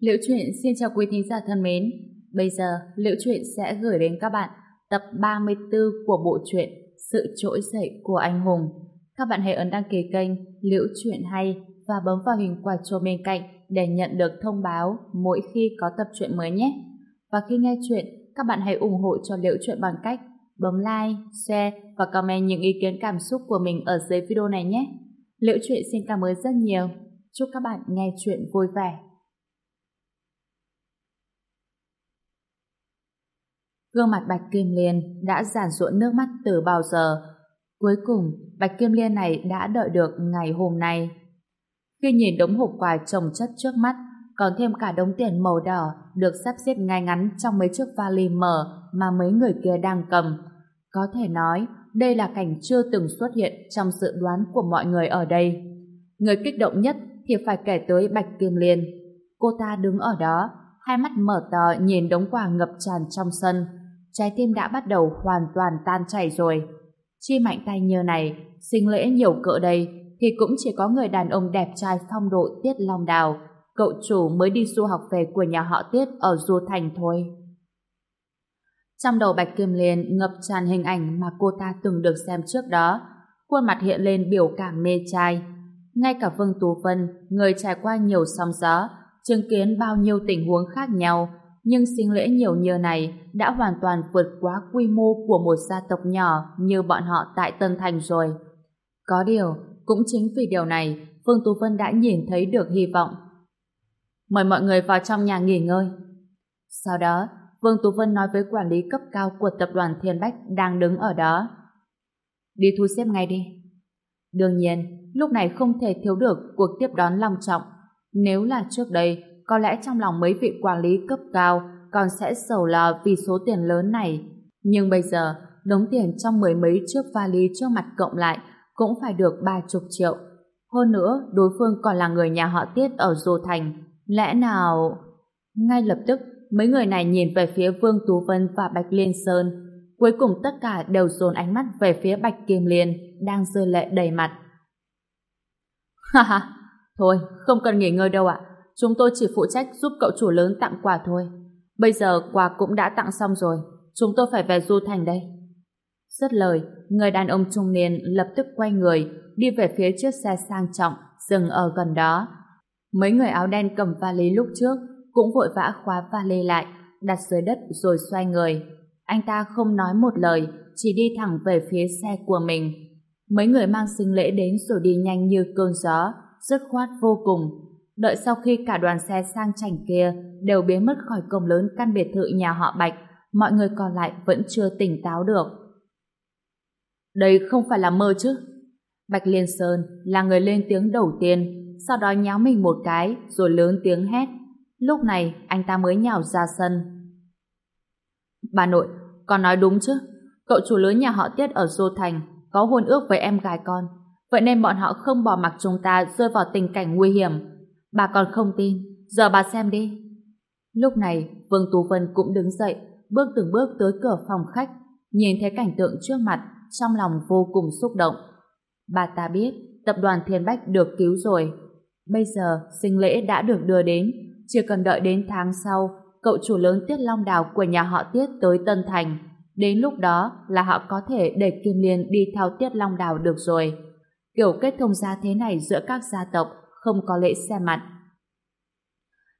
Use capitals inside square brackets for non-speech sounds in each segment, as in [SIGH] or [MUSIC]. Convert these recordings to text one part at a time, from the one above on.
Liễu truyện xin chào quý thính giả thân mến. Bây giờ, Liễu truyện sẽ gửi đến các bạn tập 34 của bộ truyện Sự trỗi dậy của anh hùng. Các bạn hãy ấn đăng ký kênh Liễu truyện hay và bấm vào hình quả chuông bên cạnh để nhận được thông báo mỗi khi có tập truyện mới nhé. Và khi nghe chuyện, các bạn hãy ủng hộ cho Liễu truyện bằng cách bấm like, share và comment những ý kiến cảm xúc của mình ở dưới video này nhé. Liễu truyện xin cảm ơn rất nhiều. Chúc các bạn nghe chuyện vui vẻ. Gương mặt Bạch Kim Liên đã giản ruộng nước mắt từ bao giờ. Cuối cùng, Bạch Kim Liên này đã đợi được ngày hôm nay. Khi nhìn đống hộp quà trồng chất trước mắt, còn thêm cả đống tiền màu đỏ được sắp xếp ngay ngắn trong mấy chiếc vali mở mà mấy người kia đang cầm. Có thể nói, đây là cảnh chưa từng xuất hiện trong dự đoán của mọi người ở đây. Người kích động nhất thì phải kể tới Bạch Kim Liên. Cô ta đứng ở đó, hai mắt mở to nhìn đống quà ngập tràn trong sân. Trái tim đã bắt đầu hoàn toàn tan chảy rồi. Chi mạnh tay như này, sinh lễ nhiều cỡ đây, thì cũng chỉ có người đàn ông đẹp trai phong độ Tiết Long Đào, cậu chủ mới đi du học về của nhà họ Tiết ở Du Thành thôi. Trong đầu Bạch Kim Liên ngập tràn hình ảnh mà cô ta từng được xem trước đó, khuôn mặt hiện lên biểu cảm mê trai. Ngay cả Vương Tú Vân, người trải qua nhiều sóng gió, chứng kiến bao nhiêu tình huống khác nhau, nhưng sinh lễ nhiều như này đã hoàn toàn vượt quá quy mô của một gia tộc nhỏ như bọn họ tại Tân Thành rồi. Có điều, cũng chính vì điều này, phương Tú Vân đã nhìn thấy được hy vọng. Mời mọi người vào trong nhà nghỉ ngơi. Sau đó, Vương Tú Vân nói với quản lý cấp cao của tập đoàn Thiên Bách đang đứng ở đó. Đi thu xếp ngay đi. Đương nhiên, lúc này không thể thiếu được cuộc tiếp đón long trọng. Nếu là trước đây, có lẽ trong lòng mấy vị quản lý cấp cao còn sẽ sầu lo vì số tiền lớn này. Nhưng bây giờ, đống tiền trong mười mấy chiếc vali trước mặt cộng lại cũng phải được ba chục triệu. Hơn nữa, đối phương còn là người nhà họ Tiết ở Dô Thành. Lẽ nào... Ngay lập tức, mấy người này nhìn về phía Vương Tú Vân và Bạch Liên Sơn. Cuối cùng tất cả đều dồn ánh mắt về phía Bạch Kim Liên, đang rơi lệ đầy mặt. Ha ha, thôi, không cần nghỉ ngơi đâu ạ. Chúng tôi chỉ phụ trách giúp cậu chủ lớn tặng quà thôi. Bây giờ quà cũng đã tặng xong rồi. Chúng tôi phải về Du Thành đây. Rất lời, người đàn ông trung niên lập tức quay người, đi về phía chiếc xe sang trọng, dừng ở gần đó. Mấy người áo đen cầm vali lúc trước cũng vội vã khóa vali lại, đặt dưới đất rồi xoay người. Anh ta không nói một lời, chỉ đi thẳng về phía xe của mình. Mấy người mang sinh lễ đến rồi đi nhanh như cơn gió, dứt khoát vô cùng. Đợi sau khi cả đoàn xe sang chảnh kia đều biến mất khỏi cổng lớn căn biệt thự nhà họ Bạch, mọi người còn lại vẫn chưa tỉnh táo được. Đây không phải là mơ chứ? Bạch Liên Sơn là người lên tiếng đầu tiên, sau đó nháo mình một cái rồi lớn tiếng hét. Lúc này anh ta mới nhào ra sân. Bà nội, con nói đúng chứ? Cậu chủ lớn nhà họ Tiết ở Dô Thành có hôn ước với em gái con. Vậy nên bọn họ không bỏ mặc chúng ta rơi vào tình cảnh nguy hiểm. Bà còn không tin, giờ bà xem đi. Lúc này, Vương Tú Vân cũng đứng dậy, bước từng bước tới cửa phòng khách, nhìn thấy cảnh tượng trước mặt, trong lòng vô cùng xúc động. Bà ta biết, tập đoàn Thiên Bách được cứu rồi. Bây giờ, sinh lễ đã được đưa đến, chỉ cần đợi đến tháng sau, cậu chủ lớn Tiết Long Đào của nhà họ Tiết tới Tân Thành. Đến lúc đó là họ có thể để Kim Liên đi theo Tiết Long Đào được rồi. Kiểu kết thông gia thế này giữa các gia tộc không có lễ xe mặt.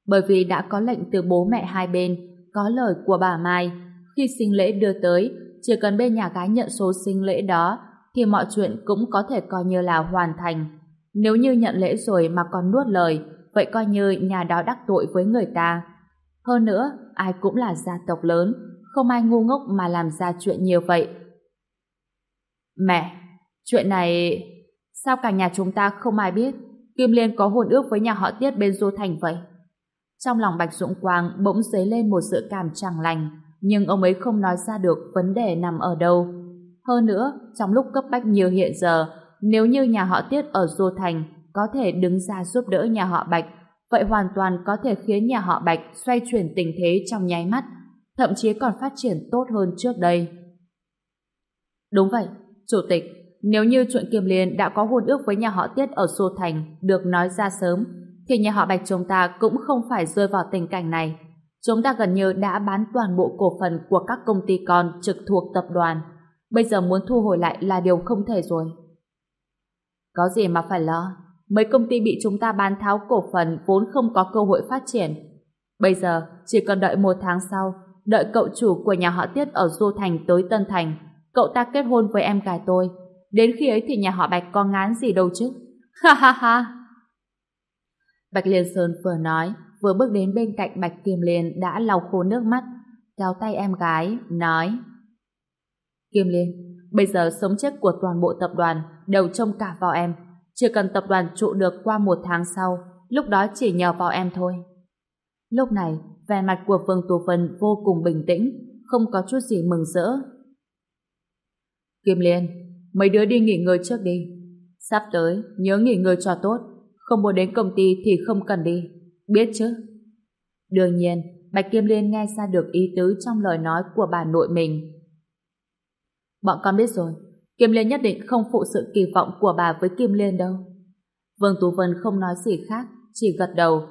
Bởi vì đã có lệnh từ bố mẹ hai bên, có lời của bà Mai, khi sinh lễ đưa tới, chỉ cần bên nhà gái nhận số sinh lễ đó, thì mọi chuyện cũng có thể coi như là hoàn thành. Nếu như nhận lễ rồi mà còn nuốt lời, vậy coi như nhà đó đắc tội với người ta. Hơn nữa, ai cũng là gia tộc lớn, không ai ngu ngốc mà làm ra chuyện như vậy. Mẹ, chuyện này... Sao cả nhà chúng ta không ai biết Kim Liên có hôn ước với nhà họ Tiết bên Du Thành vậy? Trong lòng Bạch Dũng Quang bỗng dấy lên một sự cảm chẳng lành, nhưng ông ấy không nói ra được vấn đề nằm ở đâu. Hơn nữa, trong lúc cấp bách như hiện giờ, nếu như nhà họ Tiết ở Du Thành có thể đứng ra giúp đỡ nhà họ Bạch, vậy hoàn toàn có thể khiến nhà họ Bạch xoay chuyển tình thế trong nháy mắt, thậm chí còn phát triển tốt hơn trước đây. Đúng vậy, Chủ tịch, nếu như chuyện Kim Liên đã có hôn ước với nhà họ Tiết ở Du Thành được nói ra sớm, thì nhà họ Bạch chúng ta cũng không phải rơi vào tình cảnh này. Chúng ta gần như đã bán toàn bộ cổ phần của các công ty con trực thuộc tập đoàn. Bây giờ muốn thu hồi lại là điều không thể rồi. Có gì mà phải lo. Mấy công ty bị chúng ta bán tháo cổ phần vốn không có cơ hội phát triển. Bây giờ chỉ cần đợi một tháng sau, đợi cậu chủ của nhà họ Tiết ở Du Thành tới Tân Thành, cậu ta kết hôn với em gái tôi. Đến khi ấy thì nhà họ Bạch có ngán gì đâu chứ. Ha ha ha! Bạch Liên Sơn vừa nói, vừa bước đến bên cạnh Bạch Kim Liên đã lau khô nước mắt, kéo tay em gái, nói Kim Liên, bây giờ sống chết của toàn bộ tập đoàn đều trông cả vào em. Chỉ cần tập đoàn trụ được qua một tháng sau, lúc đó chỉ nhờ vào em thôi. Lúc này, vẻ mặt của Vương Tú Vân vô cùng bình tĩnh, không có chút gì mừng rỡ. Kim Liên, mấy đứa đi nghỉ ngơi trước đi. Sắp tới, nhớ nghỉ ngơi cho tốt, không muốn đến công ty thì không cần đi. Biết chứ? Đương nhiên, Bạch Kim Liên nghe ra được ý tứ trong lời nói của bà nội mình. Bọn con biết rồi, Kim Liên nhất định không phụ sự kỳ vọng của bà với Kim Liên đâu. Vương Tú Vân không nói gì khác, chỉ gật đầu.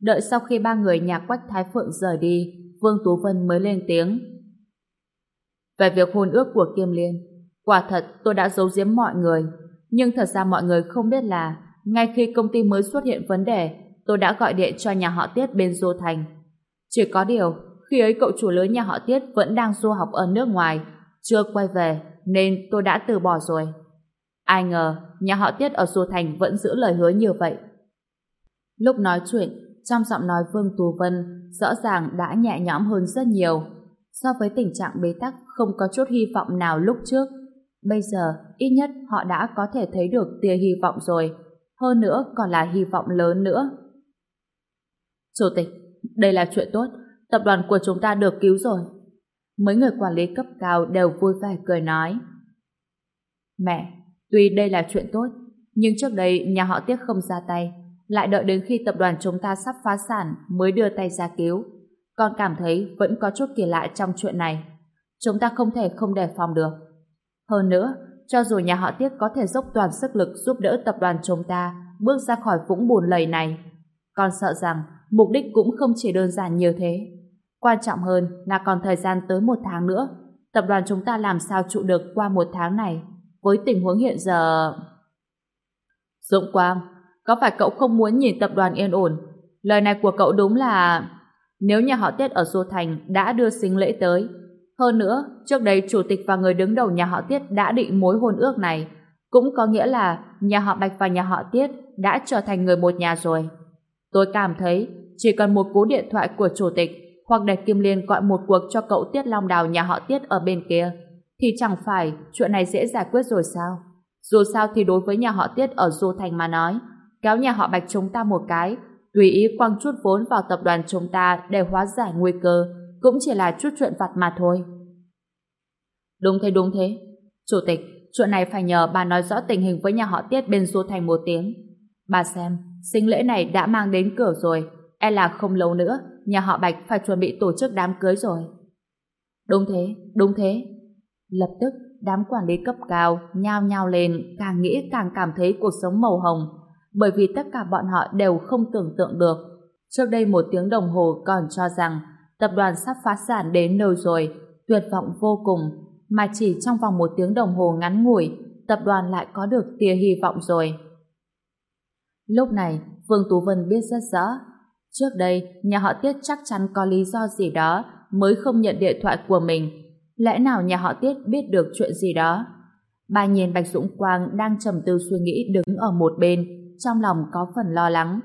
Đợi sau khi ba người nhà Quách Thái Phượng rời đi, Vương Tú Vân mới lên tiếng. Về việc hôn ước của Kim Liên, quả thật tôi đã giấu giếm mọi người, nhưng thật ra mọi người không biết là ngay khi công ty mới xuất hiện vấn đề, tôi đã gọi điện cho nhà họ Tiết bên Du Thành. Chỉ có điều, khi ấy cậu chủ lớn nhà họ Tiết vẫn đang du học ở nước ngoài, chưa quay về, nên tôi đã từ bỏ rồi. Ai ngờ, nhà họ Tiết ở Du Thành vẫn giữ lời hứa như vậy. Lúc nói chuyện, trong giọng nói Vương Tú Vân rõ ràng đã nhẹ nhõm hơn rất nhiều. So với tình trạng bế tắc không có chút hy vọng nào lúc trước, bây giờ ít nhất họ đã có thể thấy được tia hy vọng rồi. Hơn nữa còn là hy vọng lớn nữa. Chủ tịch, đây là chuyện tốt. Tập đoàn của chúng ta được cứu rồi. Mấy người quản lý cấp cao đều vui vẻ cười nói. Mẹ, tuy đây là chuyện tốt, nhưng trước đây nhà họ Tiếc không ra tay, lại đợi đến khi tập đoàn chúng ta sắp phá sản mới đưa tay ra cứu. Con cảm thấy vẫn có chút kỳ lạ trong chuyện này. Chúng ta không thể không đề phòng được. Hơn nữa, cho dù nhà họ Tiết có thể dốc toàn sức lực giúp đỡ tập đoàn chúng ta bước ra khỏi vũng bùn lầy này, con sợ rằng mục đích cũng không chỉ đơn giản như thế. Quan trọng hơn là còn thời gian tới một tháng nữa. Tập đoàn chúng ta làm sao trụ được qua một tháng này với tình huống hiện giờ... Dũng Quang, có phải cậu không muốn nhìn tập đoàn yên ổn? Lời này của cậu đúng là... Nếu nhà họ Tiết ở Xô Thành đã đưa sinh lễ tới, hơn nữa, trước đây chủ tịch và người đứng đầu nhà họ Tiết đã định mối hôn ước này, cũng có nghĩa là nhà họ Bạch và nhà họ Tiết đã trở thành người một nhà rồi. Tôi cảm thấy chỉ cần một cú điện thoại của chủ tịch hoặc để Kim Liên gọi một cuộc cho cậu Tiết Long Đào nhà họ Tiết ở bên kia, thì chẳng phải chuyện này dễ giải quyết rồi sao? Dù sao thì đối với nhà họ Tiết ở Du Thành mà nói, kéo nhà họ Bạch chúng ta một cái, tùy ý quăng chút vốn vào tập đoàn chúng ta để hóa giải nguy cơ, cũng chỉ là chút chuyện vặt mà thôi. Đúng thế đúng thế. Chủ tịch, chuyện này phải nhờ bà nói rõ tình hình với nhà họ Tiết bên Du Thành một tiếng. Bà xem, sinh lễ này đã mang đến cửa rồi, e là không lâu nữa, nhà họ Bạch phải chuẩn bị tổ chức đám cưới rồi. Đúng thế, đúng thế. Lập tức, đám quản lý cấp cao nhao nhao lên, càng nghĩ càng cảm thấy cuộc sống màu hồng, bởi vì tất cả bọn họ đều không tưởng tượng được. Trước đây một tiếng đồng hồ còn cho rằng tập đoàn sắp phá sản đến nơi rồi, tuyệt vọng vô cùng, mà chỉ trong vòng một tiếng đồng hồ ngắn ngủi, tập đoàn lại có được tia hy vọng rồi. Lúc này, Vương Tú Vân biết rất rõ, trước đây nhà họ Tiết chắc chắn có lý do gì đó mới không nhận điện thoại của mình. Lẽ nào nhà họ Tiết biết được chuyện gì đó? Bà nhìn Bạch Dũng Quang đang trầm tư suy nghĩ đứng ở một bên, trong lòng có phần lo lắng.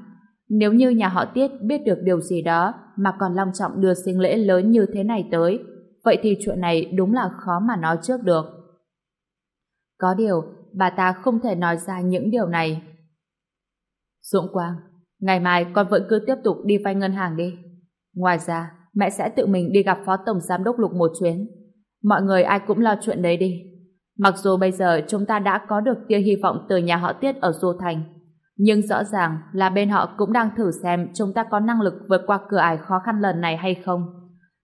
Nếu như nhà họ Tiết biết được điều gì đó mà còn long trọng đưa sinh lễ lớn như thế này tới, vậy thì chuyện này đúng là khó mà nói trước được. Có điều, bà ta không thể nói ra những điều này. Dũng Quang, ngày mai con vẫn cứ tiếp tục đi vay ngân hàng đi. Ngoài ra, mẹ sẽ tự mình đi gặp Phó Tổng Giám đốc Lục một chuyến. Mọi người ai cũng lo chuyện đấy đi. Mặc dù bây giờ chúng ta đã có được tia hy vọng từ nhà họ Tiết ở Du Thành, nhưng rõ ràng là bên họ cũng đang thử xem chúng ta có năng lực vượt qua cửa ải khó khăn lần này hay không.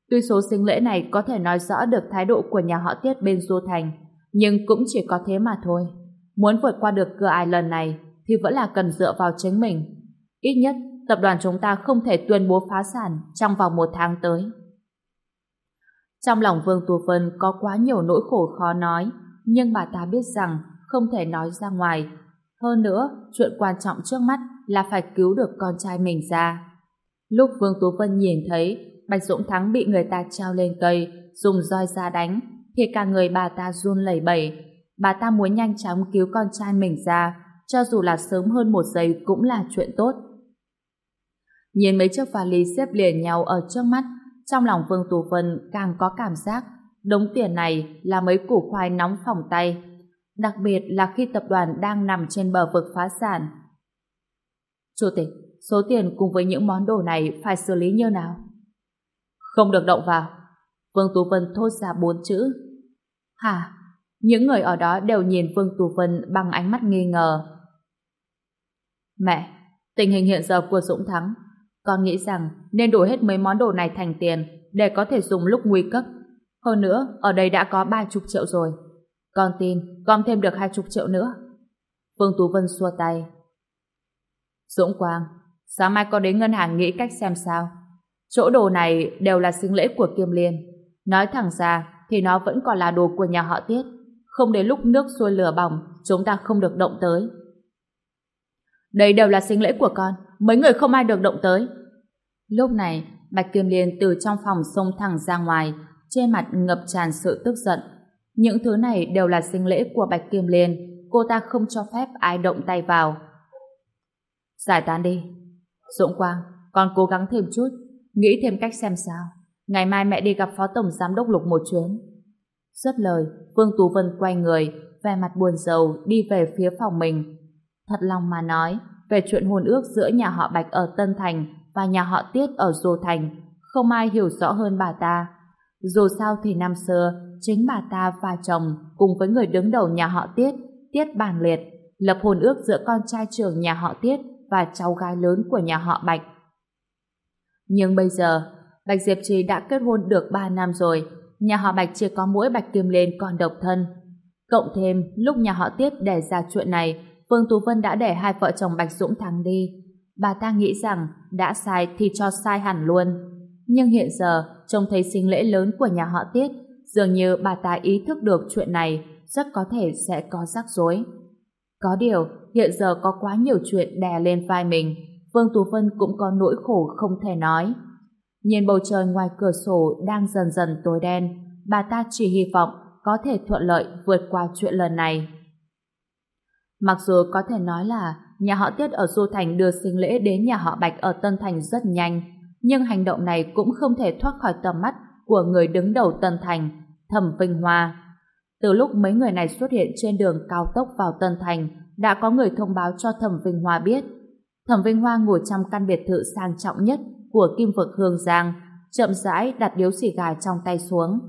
Tuy số sinh lễ này có thể nói rõ được thái độ của nhà họ Tiết bên Du Thành, nhưng cũng chỉ có thế mà thôi. Muốn vượt qua được cửa ải lần này thì vẫn là cần dựa vào chính mình. Ít nhất tập đoàn chúng ta không thể tuyên bố phá sản trong vòng một tháng tới. Trong lòng Vương Tù Vân có quá nhiều nỗi khổ khó nói, nhưng bà ta biết rằng không thể nói ra ngoài. Hơn nữa, chuyện quan trọng trước mắt là phải cứu được con trai mình ra. Lúc Vương Tú Vân nhìn thấy Bạch Dũng Thắng bị người ta treo lên cây, dùng roi ra đánh, thì cả người bà ta run lẩy bẩy. Bà ta muốn nhanh chóng cứu con trai mình ra, cho dù là sớm hơn một giây cũng là chuyện tốt. Nhìn mấy chiếc vali xếp liền nhau ở trước mắt, trong lòng Vương Tú Vân càng có cảm giác đống tiền này là mấy củ khoai nóng phòng tay. Đặc biệt là khi tập đoàn đang nằm trên bờ vực phá sản. Chủ tịch, số tiền cùng với những món đồ này phải xử lý như nào? Không được động vào. Vương Tú Vân thốt ra bốn chữ. Hả? Những người ở đó đều nhìn Vương Tú Vân bằng ánh mắt nghi ngờ. Mẹ, tình hình hiện giờ của Dũng Thắng, con nghĩ rằng nên đổi hết mấy món đồ này thành tiền để có thể dùng lúc nguy cấp. Hơn nữa, ở đây đã có ba chục triệu rồi. Con tin, con thêm được hai chục triệu nữa. Vương Tú Vân xua tay. Dũng Quang, sáng mai con đến ngân hàng nghĩ cách xem sao. Chỗ đồ này đều là sinh lễ của Kiêm Liên. Nói thẳng ra thì nó vẫn còn là đồ của nhà họ Tiết. Không đến lúc nước sôi lửa bỏng, chúng ta không được động tới. Đây đều là sinh lễ của con, mấy người không ai được động tới. Lúc này, Bạch Kiêm Liên từ trong phòng xông thẳng ra ngoài, trên mặt ngập tràn sự tức giận. Những thứ này đều là sinh lễ của Bạch Kim Liên, cô ta không cho phép ai động tay vào. Giải tán đi. Dũng Quang, con cố gắng thêm chút, nghĩ thêm cách xem sao. Ngày mai mẹ đi gặp Phó Tổng Giám đốc Lục một chuyến. Rất lời, Vương Tú Vân quay người, vẻ mặt buồn rầu đi về phía phòng mình. Thật lòng mà nói, về chuyện hôn ước giữa nhà họ Bạch ở Tân Thành và nhà họ Tiết ở Dô Thành, không ai hiểu rõ hơn bà ta. Dù sao thì năm xưa, chính bà ta và chồng cùng với người đứng đầu nhà họ Tiết, Tiết Bàn Liệt, lập hôn ước giữa con trai trưởng nhà họ Tiết và cháu gái lớn của nhà họ Bạch. Nhưng bây giờ, Bạch Diệp Trì đã kết hôn được 3 năm rồi, nhà họ Bạch chỉ có mỗi Bạch Kim Lên còn độc thân. Cộng thêm, lúc nhà họ Tiết đẻ ra chuyện này, Vương Tú Vân đã để hai vợ chồng Bạch Dũng thắng đi. Bà ta nghĩ rằng đã sai thì cho sai hẳn luôn. Nhưng hiện giờ, trông thấy sinh lễ lớn của nhà họ Tiết, dường như bà ta ý thức được chuyện này rất có thể sẽ có rắc rối. Có điều, hiện giờ có quá nhiều chuyện đè lên vai mình, Vương Tú Vân cũng có nỗi khổ không thể nói. Nhìn bầu trời ngoài cửa sổ đang dần dần tối đen, bà ta chỉ hy vọng có thể thuận lợi vượt qua chuyện lần này. Mặc dù có thể nói là nhà họ Tiết ở Du Thành đưa sinh lễ đến nhà họ Bạch ở Tân Thành rất nhanh, nhưng hành động này cũng không thể thoát khỏi tầm mắt của người đứng đầu Tân Thành, Thẩm Vinh Hoa. Từ lúc mấy người này xuất hiện trên đường cao tốc vào Tân Thành, đã có người thông báo cho Thẩm Vinh Hoa biết. Thẩm Vinh Hoa ngồi trong căn biệt thự sang trọng nhất của Kim Vực Hương Giang, chậm rãi đặt điếu xì gà trong tay xuống.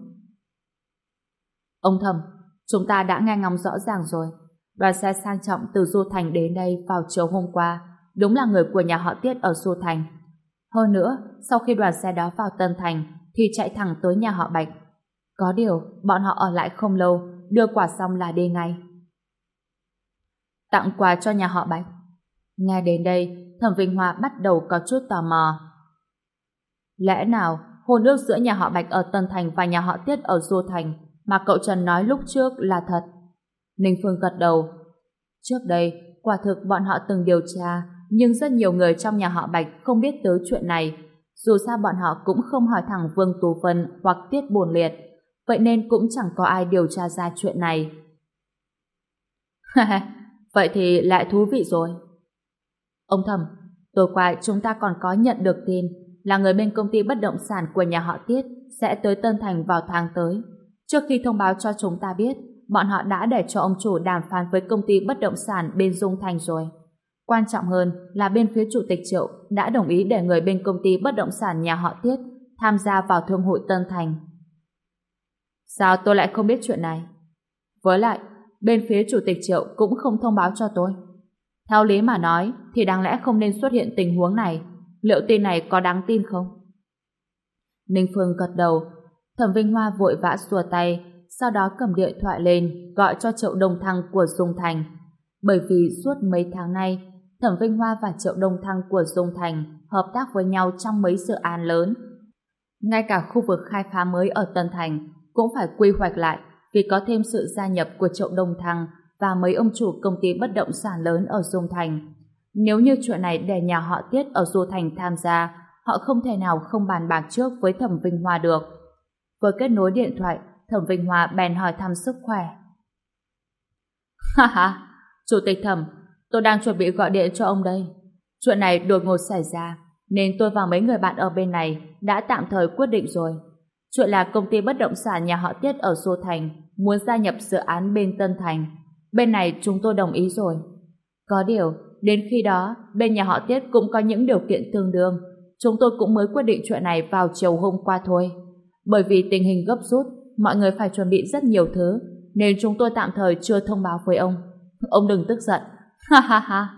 Ông Thẩm, chúng ta đã nghe ngóng rõ ràng rồi. Đoàn xe sang trọng từ Du Thành đến đây vào chiều hôm qua, đúng là người của nhà họ Tiết ở Du Thành. Hơn nữa, sau khi đoàn xe đó vào Tân Thành, thì chạy thẳng tới nhà họ Bạch. Có điều, bọn họ ở lại không lâu, đưa quà xong là đi ngay. Tặng quà cho nhà họ Bạch. Nghe đến đây, Thẩm Vinh Hoa bắt đầu có chút tò mò. Lẽ nào, hôn ước giữa nhà họ Bạch ở Tân Thành và nhà họ Tiết ở Du Thành mà cậu Trần nói lúc trước là thật? Ninh Phương gật đầu. Trước đây, quả thực bọn họ từng điều tra, nhưng rất nhiều người trong nhà họ Bạch không biết tới chuyện này. Dù sao bọn họ cũng không hỏi thẳng Vương Tú Vân hoặc Tiết Bồn Liệt, vậy nên cũng chẳng có ai điều tra ra chuyện này. [LAUGHS] vậy thì lại thú vị rồi. Ông thầm, tối qua chúng ta còn có nhận được tin là người bên công ty bất động sản của nhà họ Tiết sẽ tới Tân Thành vào tháng tới. Trước khi thông báo cho chúng ta biết, bọn họ đã để cho ông chủ đàm phán với công ty bất động sản bên Dung Thành rồi. Quan trọng hơn là bên phía chủ tịch Triệu đã đồng ý để người bên công ty bất động sản nhà họ Tiết tham gia vào thương hội Tân Thành. Sao tôi lại không biết chuyện này? Với lại, bên phía chủ tịch Triệu cũng không thông báo cho tôi. Theo lý mà nói, thì đáng lẽ không nên xuất hiện tình huống này. Liệu tin này có đáng tin không? Ninh Phương gật đầu, Thẩm Vinh Hoa vội vã xua tay, sau đó cầm điện thoại lên gọi cho Triệu Đồng Thăng của Dung Thành. Bởi vì suốt mấy tháng nay, Thẩm Vinh Hoa và Triệu Đông Thăng của Dung Thành hợp tác với nhau trong mấy dự án lớn. Ngay cả khu vực khai phá mới ở Tân Thành cũng phải quy hoạch lại vì có thêm sự gia nhập của Triệu Đông Thăng và mấy ông chủ công ty bất động sản lớn ở Dung Thành. Nếu như chuyện này để nhà họ Tiết ở Du Thành tham gia, họ không thể nào không bàn bạc trước với Thẩm Vinh Hoa được. Với kết nối điện thoại, Thẩm Vinh Hoa bèn hỏi thăm sức khỏe. Ha ha, Chủ tịch Thẩm, tôi đang chuẩn bị gọi điện cho ông đây. Chuyện này đột ngột xảy ra, nên tôi và mấy người bạn ở bên này đã tạm thời quyết định rồi. Chuyện là công ty bất động sản nhà họ Tiết ở Xô Thành muốn gia nhập dự án bên Tân Thành. Bên này chúng tôi đồng ý rồi. Có điều, đến khi đó, bên nhà họ Tiết cũng có những điều kiện tương đương. Chúng tôi cũng mới quyết định chuyện này vào chiều hôm qua thôi. Bởi vì tình hình gấp rút, mọi người phải chuẩn bị rất nhiều thứ, nên chúng tôi tạm thời chưa thông báo với ông. Ông đừng tức giận. [LAUGHS] Ha ha ha.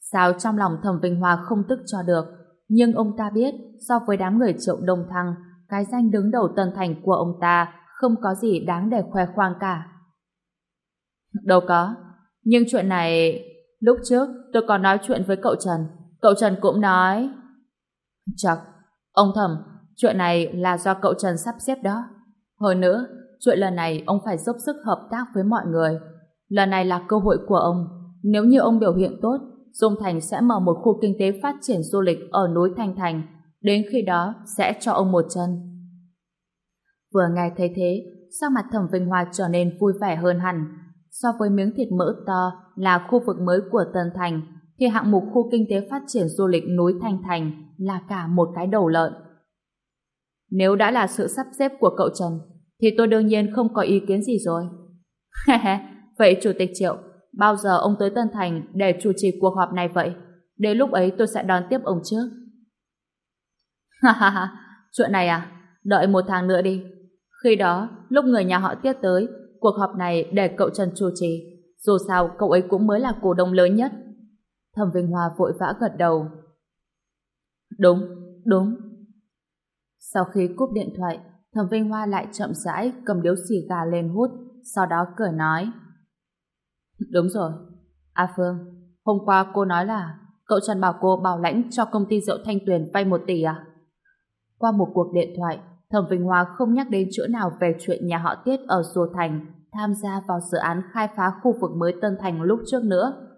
Sao trong lòng thẩm Vinh Hoa không tức cho được, nhưng ông ta biết so với đám người triệu đông thăng, cái danh đứng đầu tân thành của ông ta không có gì đáng để khoe khoang cả. Đâu có, nhưng chuyện này... Lúc trước tôi còn nói chuyện với cậu Trần, cậu Trần cũng nói... chọc, ông thẩm, chuyện này là do cậu Trần sắp xếp đó. Hơn nữa, chuyện lần này ông phải dốc sức hợp tác với mọi người. Lần này là cơ hội của ông. Nếu như ông biểu hiện tốt, Dung Thành sẽ mở một khu kinh tế phát triển du lịch ở núi Thanh Thành. Đến khi đó, sẽ cho ông một chân. Vừa nghe thấy thế, sắc mặt thẩm Vinh Hoa trở nên vui vẻ hơn hẳn. So với miếng thịt mỡ to là khu vực mới của Tân Thành, thì hạng mục khu kinh tế phát triển du lịch núi Thanh Thành là cả một cái đầu lợn. Nếu đã là sự sắp xếp của cậu Trần, thì tôi đương nhiên không có ý kiến gì rồi. vậy Chủ tịch Triệu, bao giờ ông tới Tân Thành để chủ trì cuộc họp này vậy? Đến lúc ấy tôi sẽ đón tiếp ông trước. Ha ha ha, chuyện này à? Đợi một tháng nữa đi. Khi đó, lúc người nhà họ tiết tới, cuộc họp này để cậu Trần chủ trì. Dù sao, cậu ấy cũng mới là cổ đông lớn nhất. Thẩm Vinh Hoa vội vã gật đầu. Đúng, đúng. Sau khi cúp điện thoại, Thẩm Vinh Hoa lại chậm rãi cầm điếu xì gà lên hút, sau đó cười nói. Đúng rồi. A Phương, hôm qua cô nói là cậu Trần bảo cô bảo lãnh cho công ty rượu Thanh Tuyền vay một tỷ à? Qua một cuộc điện thoại, Thẩm Vinh Hoa không nhắc đến chỗ nào về chuyện nhà họ Tiết ở Dô Thành tham gia vào dự án khai phá khu vực mới Tân Thành lúc trước nữa.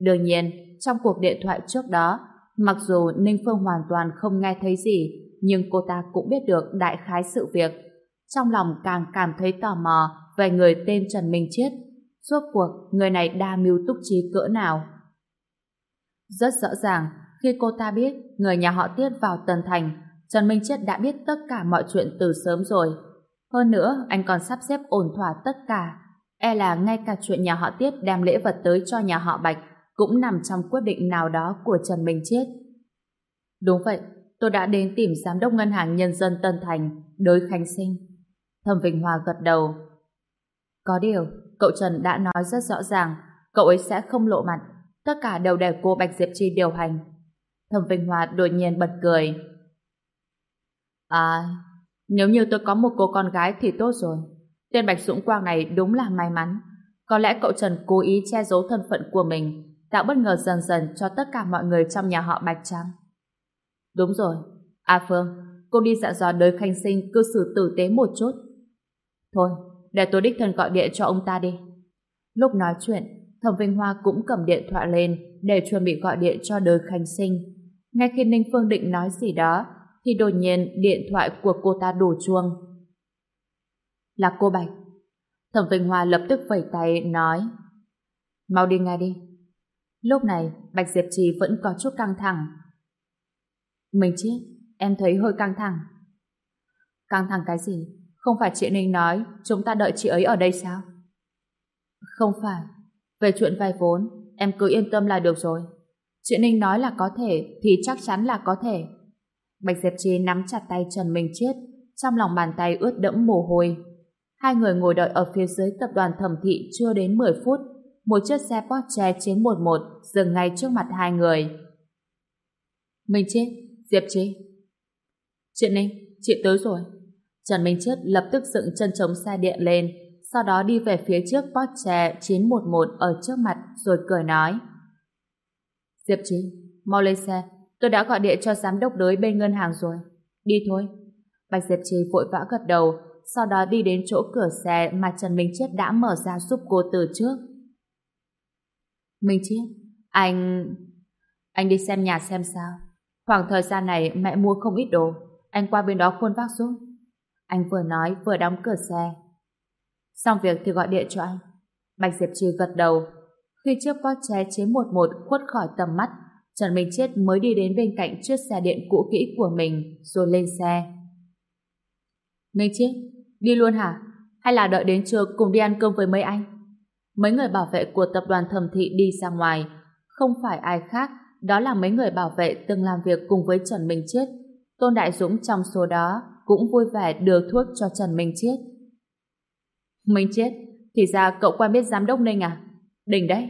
Đương nhiên, trong cuộc điện thoại trước đó, mặc dù Ninh Phương hoàn toàn không nghe thấy gì, nhưng cô ta cũng biết được đại khái sự việc. Trong lòng càng cảm thấy tò mò về người tên Trần Minh Chiết. Suốt cuộc, người này đa mưu túc trí cỡ nào? Rất rõ ràng, khi cô ta biết người nhà họ Tiết vào Tân Thành Trần Minh Chết đã biết tất cả mọi chuyện từ sớm rồi. Hơn nữa, anh còn sắp xếp ổn thỏa tất cả. E là ngay cả chuyện nhà họ Tiết đem lễ vật tới cho nhà họ Bạch cũng nằm trong quyết định nào đó của Trần Minh Chết. Đúng vậy, tôi đã đến tìm Giám đốc Ngân hàng Nhân dân Tân Thành, đối Khánh Sinh. Thẩm Vinh Hòa gật đầu. Có điều, cậu Trần đã nói rất rõ ràng, cậu ấy sẽ không lộ mặt, tất cả đều để cô Bạch Diệp Chi điều hành. Thẩm Vinh Hòa đột nhiên bật cười. À, nếu như tôi có một cô con gái thì tốt rồi. Tên Bạch Dũng Quang này đúng là may mắn. Có lẽ cậu Trần cố ý che giấu thân phận của mình, tạo bất ngờ dần dần cho tất cả mọi người trong nhà họ Bạch Trăng. Đúng rồi. A Phương, cô đi dặn dò đời khanh sinh cư xử tử tế một chút. Thôi, để tôi đích thân gọi điện cho ông ta đi. Lúc nói chuyện, Thẩm Vinh Hoa cũng cầm điện thoại lên để chuẩn bị gọi điện cho đời khanh sinh. Ngay khi Ninh Phương định nói gì đó, thì đột nhiên điện thoại của cô ta đổ chuông. Là cô Bạch. Thẩm Vinh Hoa lập tức vẩy tay nói Mau đi ngay đi. Lúc này, Bạch Diệp Trì vẫn có chút căng thẳng. Mình chết, em thấy hơi căng thẳng. Căng thẳng cái gì? Không phải chị Ninh nói chúng ta đợi chị ấy ở đây sao? Không phải. Về chuyện vay vốn, em cứ yên tâm là được rồi. Chị Ninh nói là có thể thì chắc chắn là có thể. Bạch Diệp Chi nắm chặt tay Trần Minh Chiết, trong lòng bàn tay ướt đẫm mồ hôi. Hai người ngồi đợi ở phía dưới tập đoàn thẩm thị chưa đến 10 phút, một chiếc xe Porsche 911 dừng ngay trước mặt hai người. Minh Chiết, Diệp Chi. Chị Ninh, chị tới rồi. Trần Minh Chiết lập tức dựng chân chống xe điện lên, sau đó đi về phía trước Porsche 911 ở trước mặt rồi cười nói. Diệp Trì, mau lên xe. Tôi đã gọi điện cho giám đốc đới bên ngân hàng rồi. Đi thôi. Bạch Diệp Trì vội vã gật đầu, sau đó đi đến chỗ cửa xe mà Trần Minh Chết đã mở ra giúp cô từ trước. Minh Chết, anh... Anh đi xem nhà xem sao. Khoảng thời gian này mẹ mua không ít đồ. Anh qua bên đó khuôn vác giúp. Anh vừa nói vừa đóng cửa xe. Xong việc thì gọi điện cho anh. Bạch Diệp Trì gật đầu. Khi chiếc Porsche chế một một khuất khỏi tầm mắt, Trần Minh Chết mới đi đến bên cạnh chiếc xe điện cũ kỹ của mình rồi lên xe. Minh Chết, đi luôn hả? Hay là đợi đến trưa cùng đi ăn cơm với mấy anh? Mấy người bảo vệ của tập đoàn thẩm thị đi ra ngoài. Không phải ai khác, đó là mấy người bảo vệ từng làm việc cùng với Trần Minh Chết. Tôn Đại Dũng trong số đó cũng vui vẻ đưa thuốc cho Trần Minh Chết. Minh Chết, thì ra cậu quen biết giám đốc Ninh à? Đỉnh đấy.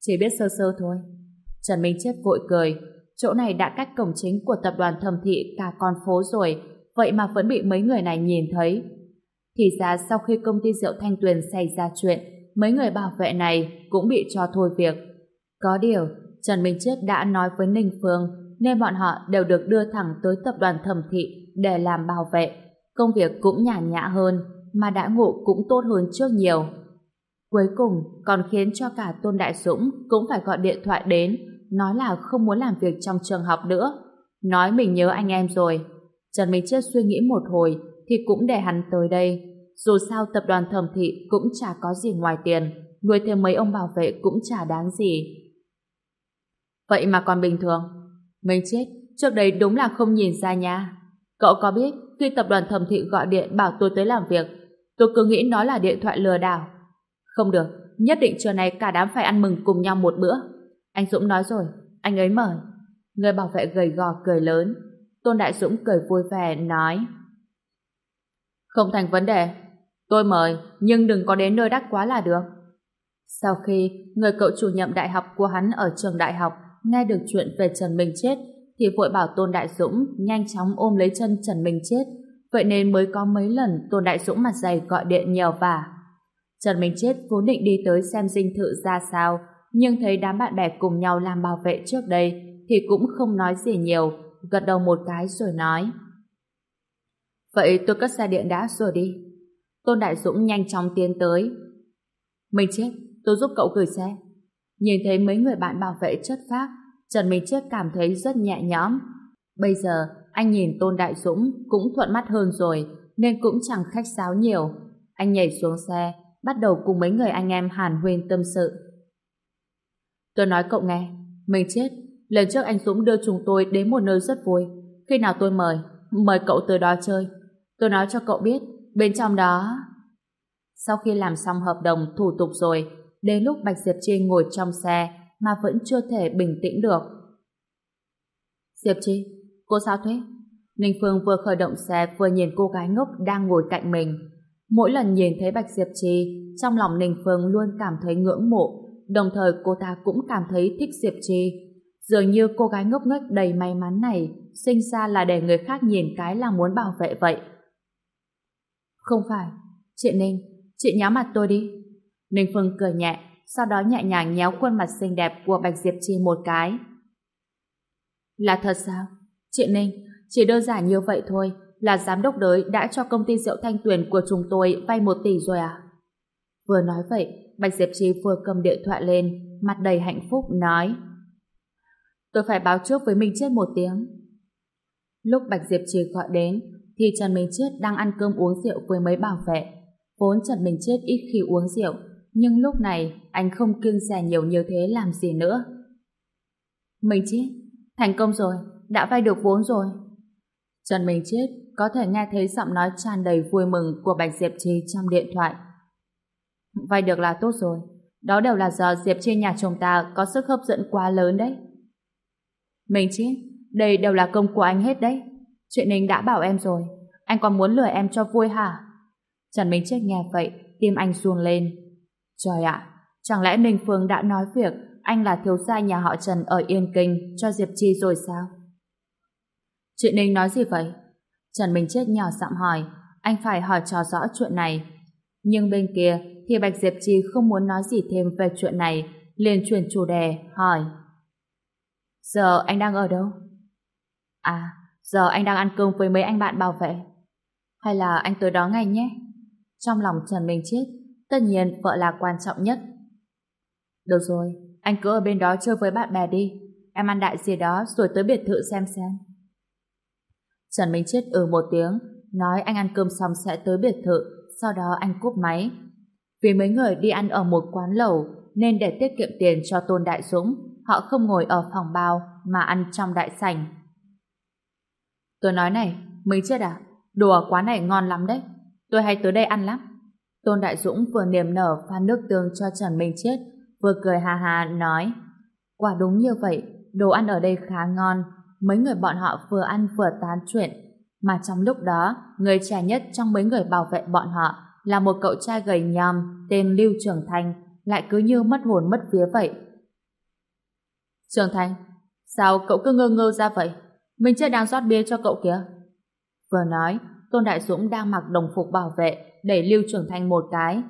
Chỉ biết sơ sơ thôi. Trần Minh Chết vội cười. Chỗ này đã cách cổng chính của tập đoàn thẩm thị cả con phố rồi, vậy mà vẫn bị mấy người này nhìn thấy. Thì ra sau khi công ty rượu Thanh Tuyền xảy ra chuyện, mấy người bảo vệ này cũng bị cho thôi việc. Có điều, Trần Minh Chết đã nói với Ninh Phương nên bọn họ đều được đưa thẳng tới tập đoàn thẩm thị để làm bảo vệ. Công việc cũng nhàn nhã hơn, mà đã ngủ cũng tốt hơn trước nhiều. Cuối cùng còn khiến cho cả Tôn Đại Dũng cũng phải gọi điện thoại đến, nói là không muốn làm việc trong trường học nữa. Nói mình nhớ anh em rồi. Trần Minh Chết suy nghĩ một hồi thì cũng để hắn tới đây. Dù sao tập đoàn thẩm thị cũng chả có gì ngoài tiền, nuôi thêm mấy ông bảo vệ cũng chả đáng gì. Vậy mà còn bình thường. Minh Chết, trước đây đúng là không nhìn ra nha. Cậu có biết khi tập đoàn thẩm thị gọi điện bảo tôi tới làm việc Tôi cứ nghĩ nó là điện thoại lừa đảo. Không được, nhất định trưa nay cả đám phải ăn mừng cùng nhau một bữa. Anh Dũng nói rồi, anh ấy mời. Người bảo vệ gầy gò cười lớn. Tôn Đại Dũng cười vui vẻ, nói Không thành vấn đề. Tôi mời, nhưng đừng có đến nơi đắt quá là được. Sau khi người cậu chủ nhiệm đại học của hắn ở trường đại học nghe được chuyện về Trần Minh Chết thì vội bảo Tôn Đại Dũng nhanh chóng ôm lấy chân Trần Minh Chết vậy nên mới có mấy lần Tôn Đại Dũng mặt dày gọi điện nhờ vả. Trần Minh Chết vốn định đi tới xem dinh thự ra sao, nhưng thấy đám bạn bè cùng nhau làm bảo vệ trước đây thì cũng không nói gì nhiều, gật đầu một cái rồi nói. Vậy tôi cất xe điện đã rồi đi. Tôn Đại Dũng nhanh chóng tiến tới. Minh Chết, tôi giúp cậu gửi xe. Nhìn thấy mấy người bạn bảo vệ chất phác, Trần Minh Chết cảm thấy rất nhẹ nhõm. Bây giờ, anh nhìn Tôn Đại Dũng cũng thuận mắt hơn rồi, nên cũng chẳng khách sáo nhiều. Anh nhảy xuống xe, bắt đầu cùng mấy người anh em hàn huyên tâm sự. Tôi nói cậu nghe, mình chết. Lần trước anh Dũng đưa chúng tôi đến một nơi rất vui. Khi nào tôi mời, mời cậu tới đó chơi. Tôi nói cho cậu biết, bên trong đó... Sau khi làm xong hợp đồng thủ tục rồi, đến lúc Bạch Diệp Chi ngồi trong xe mà vẫn chưa thể bình tĩnh được. Diệp Chi, Cô sao thế? Ninh Phương vừa khởi động xe vừa nhìn cô gái ngốc đang ngồi cạnh mình. Mỗi lần nhìn thấy Bạch Diệp Trì, trong lòng Ninh Phương luôn cảm thấy ngưỡng mộ, đồng thời cô ta cũng cảm thấy thích Diệp Trì. Dường như cô gái ngốc nghếch đầy may mắn này sinh ra là để người khác nhìn cái là muốn bảo vệ vậy. Không phải. Chị Ninh, chị nhéo mặt tôi đi. Ninh Phương cười nhẹ, sau đó nhẹ nhàng nhéo khuôn mặt xinh đẹp của Bạch Diệp Trì một cái. Là thật sao? Chị Ninh, chỉ đơn giản như vậy thôi là giám đốc đới đã cho công ty rượu thanh tuyền của chúng tôi vay một tỷ rồi à? Vừa nói vậy, Bạch Diệp Trì vừa cầm điện thoại lên, mặt đầy hạnh phúc, nói Tôi phải báo trước với Minh Chết một tiếng. Lúc Bạch Diệp Trì gọi đến, thì Trần Minh Chết đang ăn cơm uống rượu với mấy bảo vệ. Vốn Trần Minh Chết ít khi uống rượu, nhưng lúc này anh không kiêng dè nhiều như thế làm gì nữa. Minh Chết, thành công rồi, đã vay được vốn rồi. Trần Minh Chết có thể nghe thấy giọng nói tràn đầy vui mừng của Bạch Diệp Trì trong điện thoại. Vay được là tốt rồi. Đó đều là do Diệp trên nhà chồng ta có sức hấp dẫn quá lớn đấy. mình Chết, đây đều là công của anh hết đấy. Chuyện Ninh đã bảo em rồi. Anh còn muốn lừa em cho vui hả? Trần Minh Chết nghe vậy, tim anh xuông lên. Trời ạ, chẳng lẽ Ninh Phương đã nói việc anh là thiếu gia nhà họ Trần ở Yên Kinh cho Diệp Chi rồi sao? chuyện Ninh nói gì vậy? Trần Minh Chết nhỏ giọng hỏi, anh phải hỏi cho rõ chuyện này. Nhưng bên kia thì Bạch Diệp Chi không muốn nói gì thêm về chuyện này, liền chuyển chủ đề, hỏi. Giờ anh đang ở đâu? À, giờ anh đang ăn cơm với mấy anh bạn bảo vệ. Hay là anh tới đó ngay nhé? Trong lòng Trần Minh Chết, tất nhiên vợ là quan trọng nhất. Được rồi, anh cứ ở bên đó chơi với bạn bè đi. Em ăn đại gì đó rồi tới biệt thự xem xem. Trần Minh Chết ừ một tiếng, nói anh ăn cơm xong sẽ tới biệt thự, sau đó anh cúp máy. Vì mấy người đi ăn ở một quán lẩu, nên để tiết kiệm tiền cho Tôn Đại Dũng, họ không ngồi ở phòng bao mà ăn trong đại sảnh. Tôi nói này, mấy Chết à, đồ ở quán này ngon lắm đấy. Tôi hay tới đây ăn lắm. Tôn Đại Dũng vừa niềm nở pha nước tương cho Trần Minh Chết, vừa cười hà hà nói Quả đúng như vậy, đồ ăn ở đây khá ngon. Mấy người bọn họ vừa ăn vừa tán chuyện. Mà trong lúc đó, người trẻ nhất trong mấy người bảo vệ bọn họ là một cậu trai gầy nhom tên Lưu Trường Thanh, lại cứ như mất hồn mất vía vậy. Trường Thanh, sao cậu cứ ngơ ngơ ra vậy? Mình chưa đang rót bia cho cậu kìa. Vừa nói, Tôn Đại Dũng đang mặc đồng phục bảo vệ đẩy Lưu Trường Thanh một cái.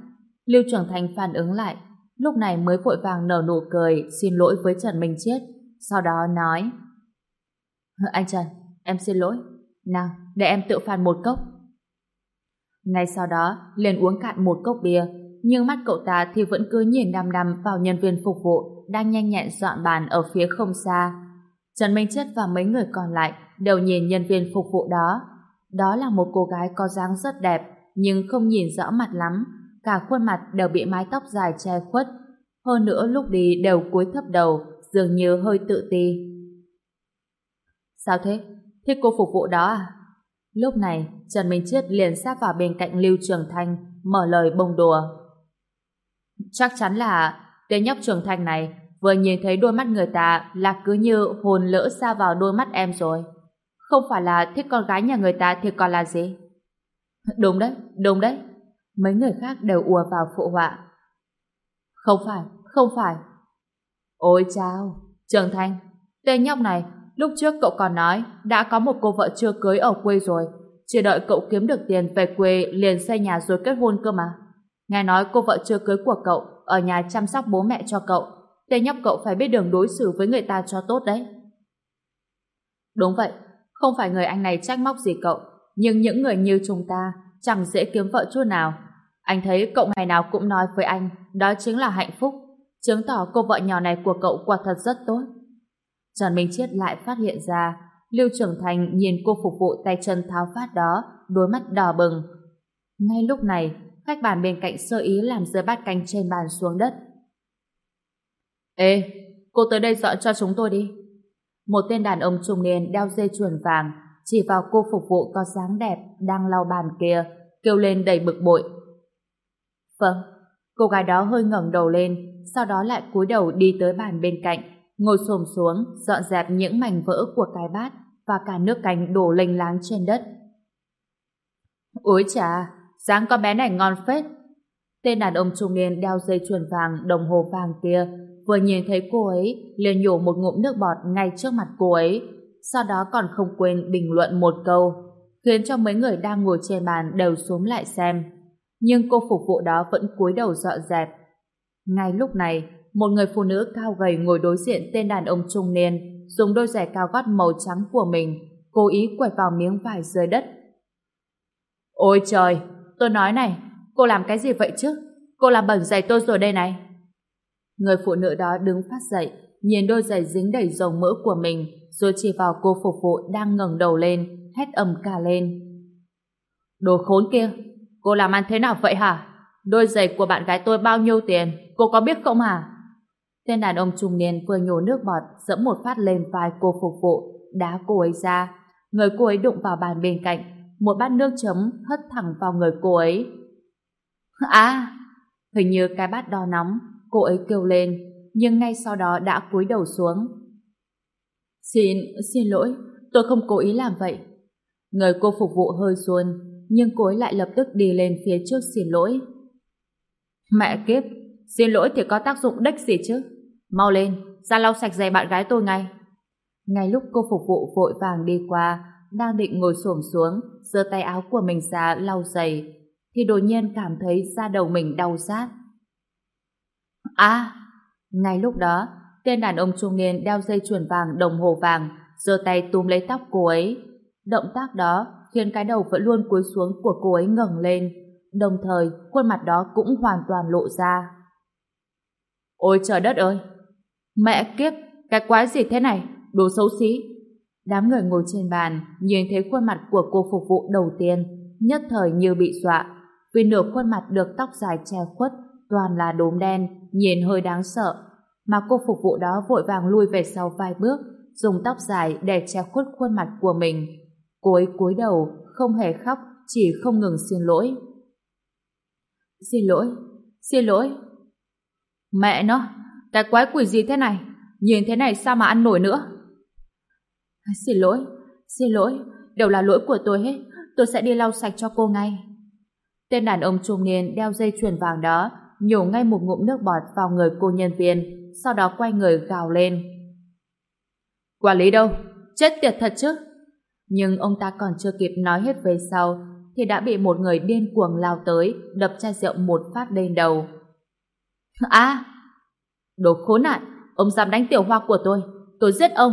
Lưu Trường Thanh phản ứng lại, lúc này mới vội vàng nở nụ cười xin lỗi với Trần Minh Chiết, sau đó nói Anh Trần, em xin lỗi. Nào, để em tự phạt một cốc. Ngay sau đó, liền uống cạn một cốc bia, nhưng mắt cậu ta thì vẫn cứ nhìn đăm đăm vào nhân viên phục vụ đang nhanh nhẹn dọn bàn ở phía không xa. Trần Minh Chất và mấy người còn lại đều nhìn nhân viên phục vụ đó. Đó là một cô gái có dáng rất đẹp, nhưng không nhìn rõ mặt lắm, cả khuôn mặt đều bị mái tóc dài che khuất. Hơn nữa lúc đi đều cúi thấp đầu, dường như hơi tự ti. Sao thế? Thế cô phục vụ đó à? Lúc này, Trần Minh Chiết liền sát vào bên cạnh Lưu Trường Thanh, mở lời bông đùa. Chắc chắn là tên nhóc Trường Thanh này vừa nhìn thấy đôi mắt người ta là cứ như hồn lỡ xa vào đôi mắt em rồi. Không phải là thích con gái nhà người ta thì còn là gì? [LAUGHS] Đúng đấy, đúng đấy. Mấy người khác đều ùa vào phụ họa. Không phải, không phải. Ôi chao, Trường Thanh, tên nhóc này, lúc trước cậu còn nói đã có một cô vợ chưa cưới ở quê rồi. Chỉ đợi cậu kiếm được tiền về quê liền xây nhà rồi kết hôn cơ mà. Nghe nói cô vợ chưa cưới của cậu ở nhà chăm sóc bố mẹ cho cậu. Tên nhóc cậu phải biết đường đối xử với người ta cho tốt đấy. Đúng vậy, không phải người anh này trách móc gì cậu, nhưng những người như chúng ta chẳng dễ kiếm vợ chút nào. Anh thấy cậu ngày nào cũng nói với anh, đó chính là hạnh phúc, chứng tỏ cô vợ nhỏ này của cậu quả thật rất tốt. Trần Minh Chiết lại phát hiện ra, Lưu Trưởng Thành nhìn cô phục vụ tay chân tháo phát đó, đôi mắt đỏ bừng. Ngay lúc này, khách bàn bên cạnh sơ ý làm rơi bát canh trên bàn xuống đất. Ê, cô tới đây dọn cho chúng tôi đi. Một tên đàn ông trung niên đeo dây chuyền vàng chỉ vào cô phục vụ có dáng đẹp đang lau bàn kia, kêu lên đầy bực bội. Vâng, cô gái đó hơi ngẩng đầu lên, sau đó lại cúi đầu đi tới bàn bên cạnh, ngồi xổm xuống, dọn dẹp những mảnh vỡ của cái bát và cả nước canh đổ lênh láng trên đất. Ôi chà, dáng con bé này ngon phết. Tên đàn ông trung niên đeo dây chuyền vàng đồng hồ vàng kia vừa nhìn thấy cô ấy liền nhổ một ngụm nước bọt ngay trước mặt cô ấy sau đó còn không quên bình luận một câu khiến cho mấy người đang ngồi trên bàn đều xuống lại xem nhưng cô phục vụ đó vẫn cúi đầu dọn dẹp ngay lúc này một người phụ nữ cao gầy ngồi đối diện tên đàn ông trung niên dùng đôi giày cao gót màu trắng của mình cố ý quẹt vào miếng vải dưới đất ôi trời tôi nói này cô làm cái gì vậy chứ cô làm bẩn giày tôi rồi đây này Người phụ nữ đó đứng phát dậy, nhìn đôi giày dính đầy dầu mỡ của mình, rồi chỉ vào cô phục vụ đang ngẩng đầu lên, hét ầm cả lên. Đồ khốn kia, cô làm ăn thế nào vậy hả? Đôi giày của bạn gái tôi bao nhiêu tiền, cô có biết không hả? Tên đàn ông trung niên vừa nhổ nước bọt, dẫm một phát lên vai cô phục vụ, đá cô ấy ra. Người cô ấy đụng vào bàn bên cạnh, một bát nước chấm hất thẳng vào người cô ấy. À, hình như cái bát đo nóng cô ấy kêu lên, nhưng ngay sau đó đã cúi đầu xuống. Xin, xin lỗi, tôi không cố ý làm vậy. Người cô phục vụ hơi xuôn, nhưng cô ấy lại lập tức đi lên phía trước xin lỗi. Mẹ kiếp, xin lỗi thì có tác dụng đếch gì chứ? Mau lên, ra lau sạch giày bạn gái tôi ngay. Ngay lúc cô phục vụ vội vàng đi qua, đang định ngồi xổm xuống, giơ tay áo của mình ra lau giày, thì đột nhiên cảm thấy da đầu mình đau rát. À, ngay lúc đó, Tên đàn ông trung niên đeo dây chuyền vàng đồng hồ vàng, giơ tay túm lấy tóc cô ấy. Động tác đó khiến cái đầu vẫn luôn cúi xuống của cô ấy ngẩng lên, đồng thời khuôn mặt đó cũng hoàn toàn lộ ra. Ôi trời đất ơi! Mẹ kiếp! Cái quái gì thế này? Đồ xấu xí! Đám người ngồi trên bàn nhìn thấy khuôn mặt của cô phục vụ đầu tiên, nhất thời như bị dọa, vì nửa khuôn mặt được tóc dài che khuất, toàn là đốm đen, nhìn hơi đáng sợ. Mà cô phục vụ đó vội vàng lui về sau vài bước, dùng tóc dài để che khuất khuôn mặt của mình. Cô ấy cúi đầu, không hề khóc, chỉ không ngừng xin lỗi. Xin lỗi, xin lỗi. Mẹ nó, cái quái quỷ gì thế này? Nhìn thế này sao mà ăn nổi nữa? Xin lỗi, xin lỗi, đều là lỗi của tôi hết. Tôi sẽ đi lau sạch cho cô ngay. Tên đàn ông trung niên đeo dây chuyền vàng đó nhổ ngay một ngụm nước bọt vào người cô nhân viên, sau đó quay người gào lên. Quản lý đâu? Chết tiệt thật chứ? Nhưng ông ta còn chưa kịp nói hết về sau, thì đã bị một người điên cuồng lao tới, đập chai rượu một phát lên đầu. À! Đồ khốn nạn! Ông dám đánh tiểu hoa của tôi! Tôi giết ông!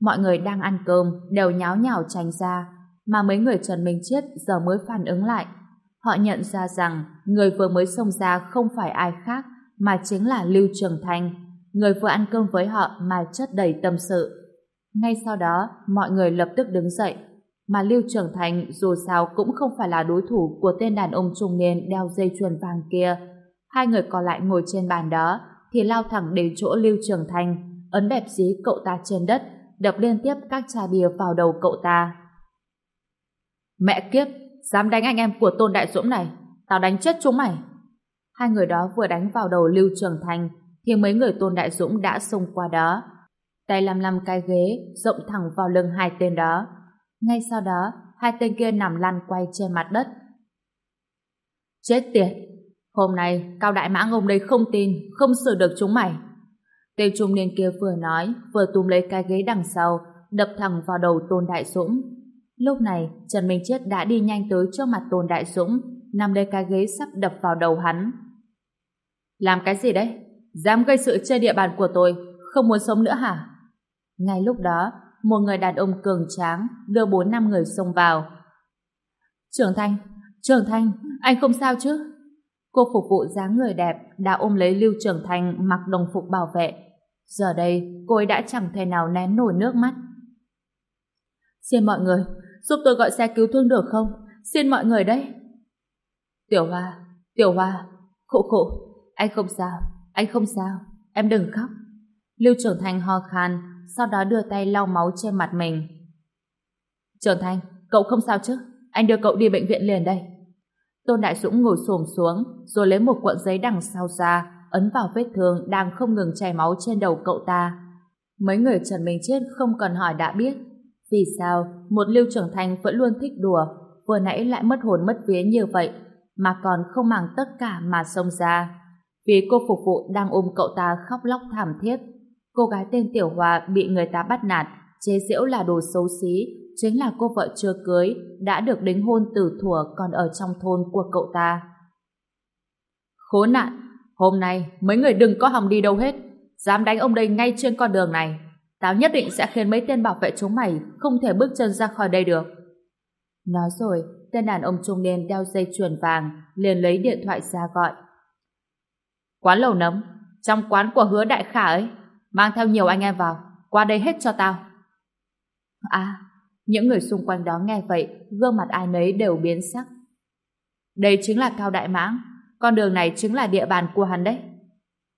Mọi người đang ăn cơm đều nháo nhào tránh ra, mà mấy người Trần Minh Chiết giờ mới phản ứng lại. Họ nhận ra rằng người vừa mới xông ra không phải ai khác mà chính là Lưu Trường Thanh, người vừa ăn cơm với họ mà chất đầy tâm sự. Ngay sau đó, mọi người lập tức đứng dậy, mà Lưu Trường Thanh dù sao cũng không phải là đối thủ của tên đàn ông trung niên đeo dây chuyền vàng kia. Hai người còn lại ngồi trên bàn đó thì lao thẳng đến chỗ Lưu Trường Thanh, ấn đẹp dí cậu ta trên đất, đập liên tiếp các chai bia vào đầu cậu ta. Mẹ kiếp, dám đánh anh em của Tôn Đại Dũng này, tao đánh chết chúng mày. Hai người đó vừa đánh vào đầu Lưu Trường Thành, thì mấy người Tôn Đại Dũng đã xông qua đó. Tay lăm lăm cái ghế, rộng thẳng vào lưng hai tên đó. Ngay sau đó, hai tên kia nằm lăn quay trên mặt đất. Chết tiệt! Hôm nay, Cao Đại Mã ông đây không tin, không xử được chúng mày. Tiêu trung niên kia vừa nói, vừa túm lấy cái ghế đằng sau, đập thẳng vào đầu Tôn Đại Dũng. Lúc này, Trần Minh Chết đã đi nhanh tới trước mặt Tôn Đại Dũng, nằm lấy cái ghế sắp đập vào đầu hắn. Làm cái gì đấy? Dám gây sự trên địa bàn của tôi, không muốn sống nữa hả? Ngay lúc đó, một người đàn ông cường tráng đưa bốn năm người xông vào. Trưởng Thanh, Trưởng Thanh, anh không sao chứ? Cô phục vụ dáng người đẹp đã ôm lấy Lưu trường thành mặc đồng phục bảo vệ. Giờ đây, cô ấy đã chẳng thể nào nén nổi nước mắt. Xin mọi người, giúp tôi gọi xe cứu thương được không? Xin mọi người đấy. Tiểu Hoa, Tiểu Hoa, khổ khổ, anh không sao, anh không sao, em đừng khóc. Lưu trường Thành ho khan, sau đó đưa tay lau máu trên mặt mình. trường Thành, cậu không sao chứ? Anh đưa cậu đi bệnh viện liền đây. Tôn Đại Dũng ngồi xổm xuống, rồi lấy một cuộn giấy đằng sau ra, ấn vào vết thương đang không ngừng chảy máu trên đầu cậu ta. Mấy người Trần Minh Chết không cần hỏi đã biết. Vì sao một Lưu Trưởng Thành vẫn luôn thích đùa, vừa nãy lại mất hồn mất vía như vậy, mà còn không màng tất cả mà xông ra. Vì cô phục vụ đang ôm cậu ta khóc lóc thảm thiết. Cô gái tên Tiểu Hòa bị người ta bắt nạt, chế giễu là đồ xấu xí, chính là cô vợ chưa cưới, đã được đính hôn từ thuở còn ở trong thôn của cậu ta. Khốn nạn, hôm nay mấy người đừng có hòng đi đâu hết, dám đánh ông đây ngay trên con đường này. Tao nhất định sẽ khiến mấy tên bảo vệ chúng mày không thể bước chân ra khỏi đây được. Nói rồi, tên đàn ông trung niên đeo dây chuyền vàng liền lấy điện thoại ra gọi. Quán lầu nấm, trong quán của hứa đại khả ấy, mang theo nhiều anh em vào, qua đây hết cho tao. À, những người xung quanh đó nghe vậy, gương mặt ai nấy đều biến sắc. Đây chính là Cao Đại Mãng, con đường này chính là địa bàn của hắn đấy.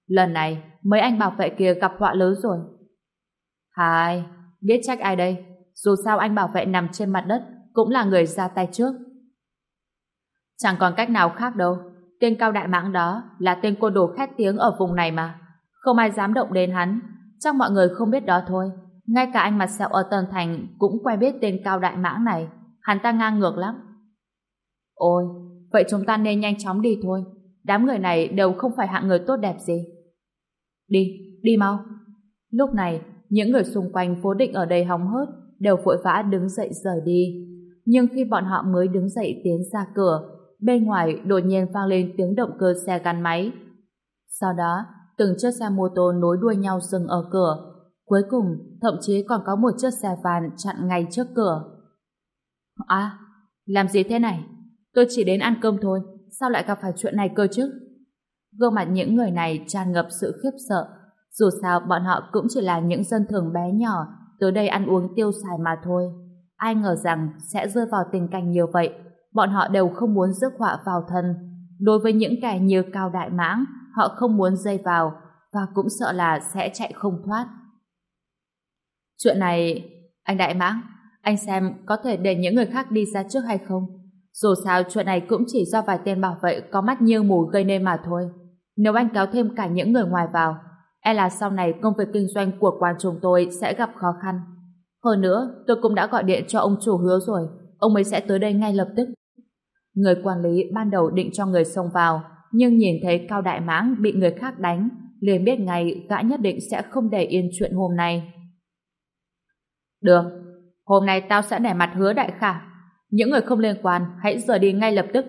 Lần này, mấy anh bảo vệ kia gặp họa lớn rồi. Hai, biết trách ai đây? Dù sao anh bảo vệ nằm trên mặt đất, cũng là người ra tay trước. Chẳng còn cách nào khác đâu. Tên cao đại mãng đó là tên côn đồ khét tiếng ở vùng này mà. Không ai dám động đến hắn. Chắc mọi người không biết đó thôi. Ngay cả anh mặt sẹo ở Tân Thành cũng quen biết tên cao đại mãng này. Hắn ta ngang ngược lắm. Ôi, vậy chúng ta nên nhanh chóng đi thôi. Đám người này đều không phải hạng người tốt đẹp gì. Đi, đi mau. Lúc này, những người xung quanh phố định ở đây hóng hớt đều vội vã đứng dậy rời đi. Nhưng khi bọn họ mới đứng dậy tiến ra cửa, bên ngoài đột nhiên vang lên tiếng động cơ xe gắn máy. Sau đó, từng chiếc xe mô tô nối đuôi nhau dừng ở cửa. Cuối cùng, thậm chí còn có một chiếc xe van chặn ngay trước cửa. À, làm gì thế này? Tôi chỉ đến ăn cơm thôi, sao lại gặp phải chuyện này cơ chứ? Gương mặt những người này tràn ngập sự khiếp sợ. Dù sao bọn họ cũng chỉ là những dân thường bé nhỏ, tới đây ăn uống tiêu xài mà thôi. Ai ngờ rằng sẽ rơi vào tình cảnh như vậy, bọn họ đều không muốn rước họa vào thân. Đối với những kẻ như Cao Đại Mãng, họ không muốn dây vào và cũng sợ là sẽ chạy không thoát. Chuyện này, anh Đại Mãng, anh xem có thể để những người khác đi ra trước hay không? Dù sao chuyện này cũng chỉ do vài tên bảo vệ có mắt như mù gây nên mà thôi. Nếu anh kéo thêm cả những người ngoài vào, e là sau này công việc kinh doanh của quán chúng tôi sẽ gặp khó khăn. Hơn nữa, tôi cũng đã gọi điện cho ông chủ hứa rồi, ông ấy sẽ tới đây ngay lập tức. Người quản lý ban đầu định cho người xông vào, nhưng nhìn thấy Cao Đại Mãng bị người khác đánh, liền biết ngay gã nhất định sẽ không để yên chuyện hôm nay. Được, hôm nay tao sẽ nể mặt hứa đại khả. Những người không liên quan hãy rời đi ngay lập tức.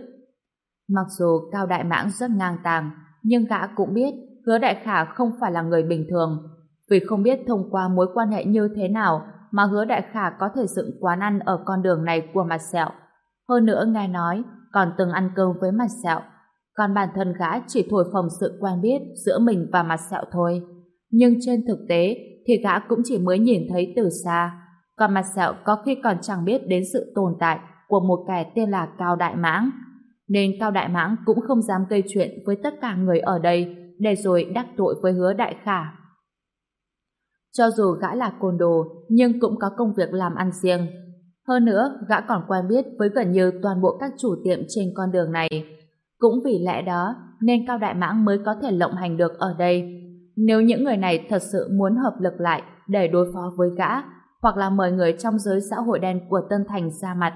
Mặc dù Cao Đại Mãng rất ngang tàng, nhưng gã cũng biết hứa đại khả không phải là người bình thường. Vì không biết thông qua mối quan hệ như thế nào mà hứa đại khả có thể dựng quán ăn ở con đường này của mặt sẹo. Hơn nữa nghe nói còn từng ăn cơm với mặt sẹo. Còn bản thân gã chỉ thổi phồng sự quen biết giữa mình và mặt sẹo thôi. Nhưng trên thực tế thì gã cũng chỉ mới nhìn thấy từ xa. Còn mặt sẹo có khi còn chẳng biết đến sự tồn tại của một kẻ tên là Cao Đại Mãng. Nên Cao Đại Mãng cũng không dám gây chuyện với tất cả người ở đây để rồi đắc tội với hứa đại khả. Cho dù gã là côn đồ, nhưng cũng có công việc làm ăn riêng. Hơn nữa, gã còn quen biết với gần như toàn bộ các chủ tiệm trên con đường này. Cũng vì lẽ đó, nên Cao Đại Mãng mới có thể lộng hành được ở đây. Nếu những người này thật sự muốn hợp lực lại để đối phó với gã, hoặc là mời người trong giới xã hội đen của Tân Thành ra mặt,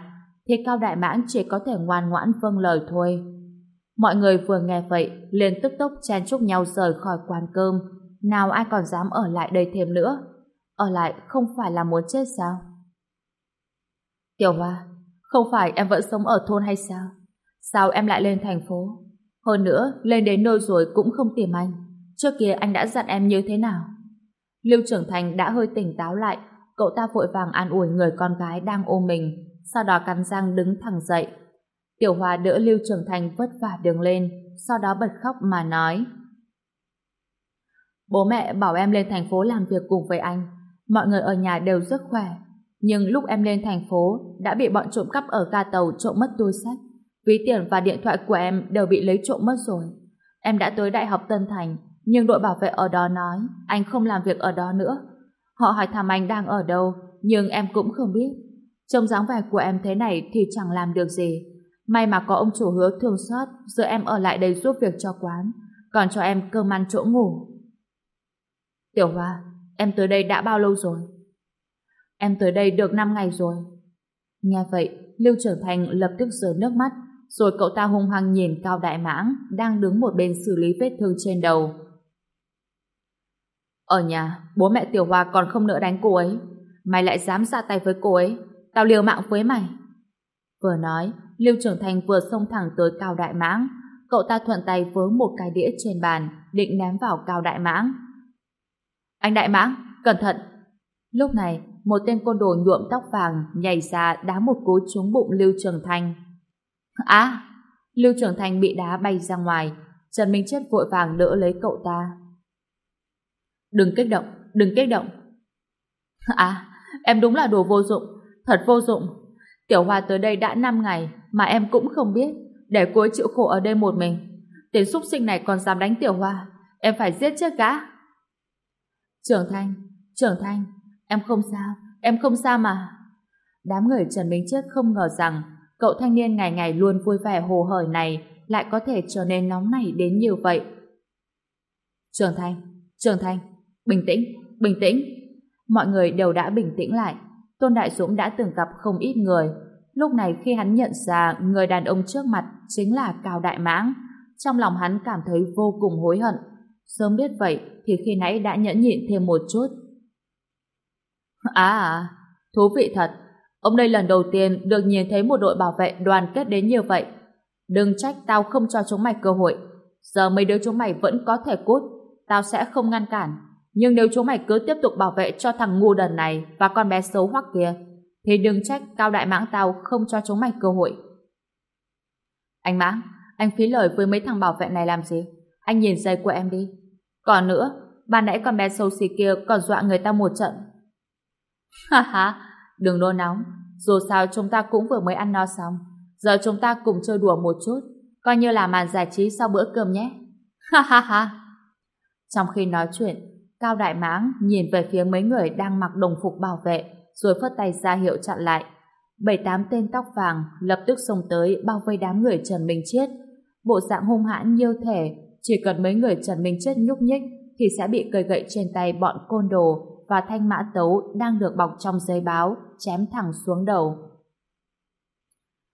thì Cao Đại mãn chỉ có thể ngoan ngoãn vâng lời thôi. Mọi người vừa nghe vậy, liền tức tốc chen chúc nhau rời khỏi quán cơm, nào ai còn dám ở lại đây thêm nữa. Ở lại không phải là muốn chết sao? Tiểu Hoa, không phải em vẫn sống ở thôn hay sao? Sao em lại lên thành phố? Hơn nữa, lên đến nơi rồi cũng không tìm anh. Trước kia anh đã dặn em như thế nào? Lưu trưởng thành đã hơi tỉnh táo lại, cậu ta vội vàng an ủi người con gái đang ôm mình, sau đó cắn răng đứng thẳng dậy. Tiểu hòa đỡ Lưu trưởng thành vất vả đứng lên, sau đó bật khóc mà nói. Bố mẹ bảo em lên thành phố làm việc cùng với anh. Mọi người ở nhà đều rất khỏe. Nhưng lúc em lên thành phố đã bị bọn trộm cắp ở ga tàu trộm mất túi sách. Ví tiền và điện thoại của em đều bị lấy trộm mất rồi. Em đã tới Đại học Tân Thành nhưng đội bảo vệ ở đó nói anh không làm việc ở đó nữa. Họ hỏi thăm anh đang ở đâu nhưng em cũng không biết. Trông dáng vẻ của em thế này thì chẳng làm được gì. May mà có ông chủ hứa thương xót giữ em ở lại đây giúp việc cho quán còn cho em cơm ăn chỗ ngủ. Tiểu Hoa, em tới đây đã bao lâu rồi? Em tới đây được 5 ngày rồi. Nghe vậy, Lưu Trưởng Thành lập tức rơi nước mắt, rồi cậu ta hung hăng nhìn Cao Đại Mãng đang đứng một bên xử lý vết thương trên đầu. Ở nhà, bố mẹ Tiểu Hoa còn không nỡ đánh cô ấy. Mày lại dám ra tay với cô ấy. Tao liều mạng với mày. Vừa nói, Lưu Trưởng Thành vừa xông thẳng tới Cao Đại Mãng. Cậu ta thuận tay với một cái đĩa trên bàn, định ném vào Cao Đại Mãng. Anh Đại Mãng, cẩn thận! Lúc này, một tên côn đồ nhuộm tóc vàng nhảy ra đá một cú trúng bụng Lưu Trường Thành. Á! Lưu Trường Thành bị đá bay ra ngoài, Trần Minh Chết vội vàng đỡ lấy cậu ta. Đừng kích động, đừng kích động. À, em đúng là đồ vô dụng, thật vô dụng. Tiểu Hoa tới đây đã 5 ngày mà em cũng không biết, để cô chịu khổ ở đây một mình. Tên súc sinh này còn dám đánh Tiểu Hoa, em phải giết chết gã. Trưởng Thanh, Trưởng Thanh, em không sao, em không sao mà. Đám người Trần Minh Chết không ngờ rằng cậu thanh niên ngày ngày luôn vui vẻ hồ hởi này lại có thể trở nên nóng nảy đến như vậy. Trường Thanh, Trường Thanh, bình tĩnh, bình tĩnh. Mọi người đều đã bình tĩnh lại. Tôn Đại Dũng đã từng gặp không ít người. Lúc này khi hắn nhận ra người đàn ông trước mặt chính là Cao Đại Mãng, trong lòng hắn cảm thấy vô cùng hối hận. Sớm biết vậy thì khi nãy đã nhẫn nhịn thêm một chút. À, thú vị thật. Ông đây lần đầu tiên được nhìn thấy một đội bảo vệ đoàn kết đến như vậy. Đừng trách tao không cho chúng mày cơ hội. Giờ mấy đứa chúng mày vẫn có thể cút. tao sẽ không ngăn cản. Nhưng nếu chúng mày cứ tiếp tục bảo vệ cho thằng ngu đần này và con bé xấu hoắc kia, thì đừng trách cao đại mãng tao không cho chúng mày cơ hội. Anh mãng, anh phí lời với mấy thằng bảo vệ này làm gì? Anh nhìn giày của em đi. Còn nữa, ban nãy con bé xấu xí kia còn dọa người ta một trận. [LAUGHS] Ha ha, đừng nôn nóng. Dù sao chúng ta cũng vừa mới ăn no xong. Giờ chúng ta cùng chơi đùa một chút. Coi như là màn giải trí sau bữa cơm nhé. [LAUGHS] Ha ha ha. Trong khi nói chuyện, Cao Đại Mãng nhìn về phía mấy người đang mặc đồng phục bảo vệ, rồi phất tay ra hiệu chặn lại. Bảy tám tên tóc vàng lập tức xông tới bao vây đám người Trần Minh Chết. Bộ dạng hung hãn như thể chỉ cần mấy người Trần Minh Chết nhúc nhích thì sẽ bị cây gậy trên tay bọn côn đồ và thanh mã tấu đang được bọc trong giấy báo chém thẳng xuống đầu.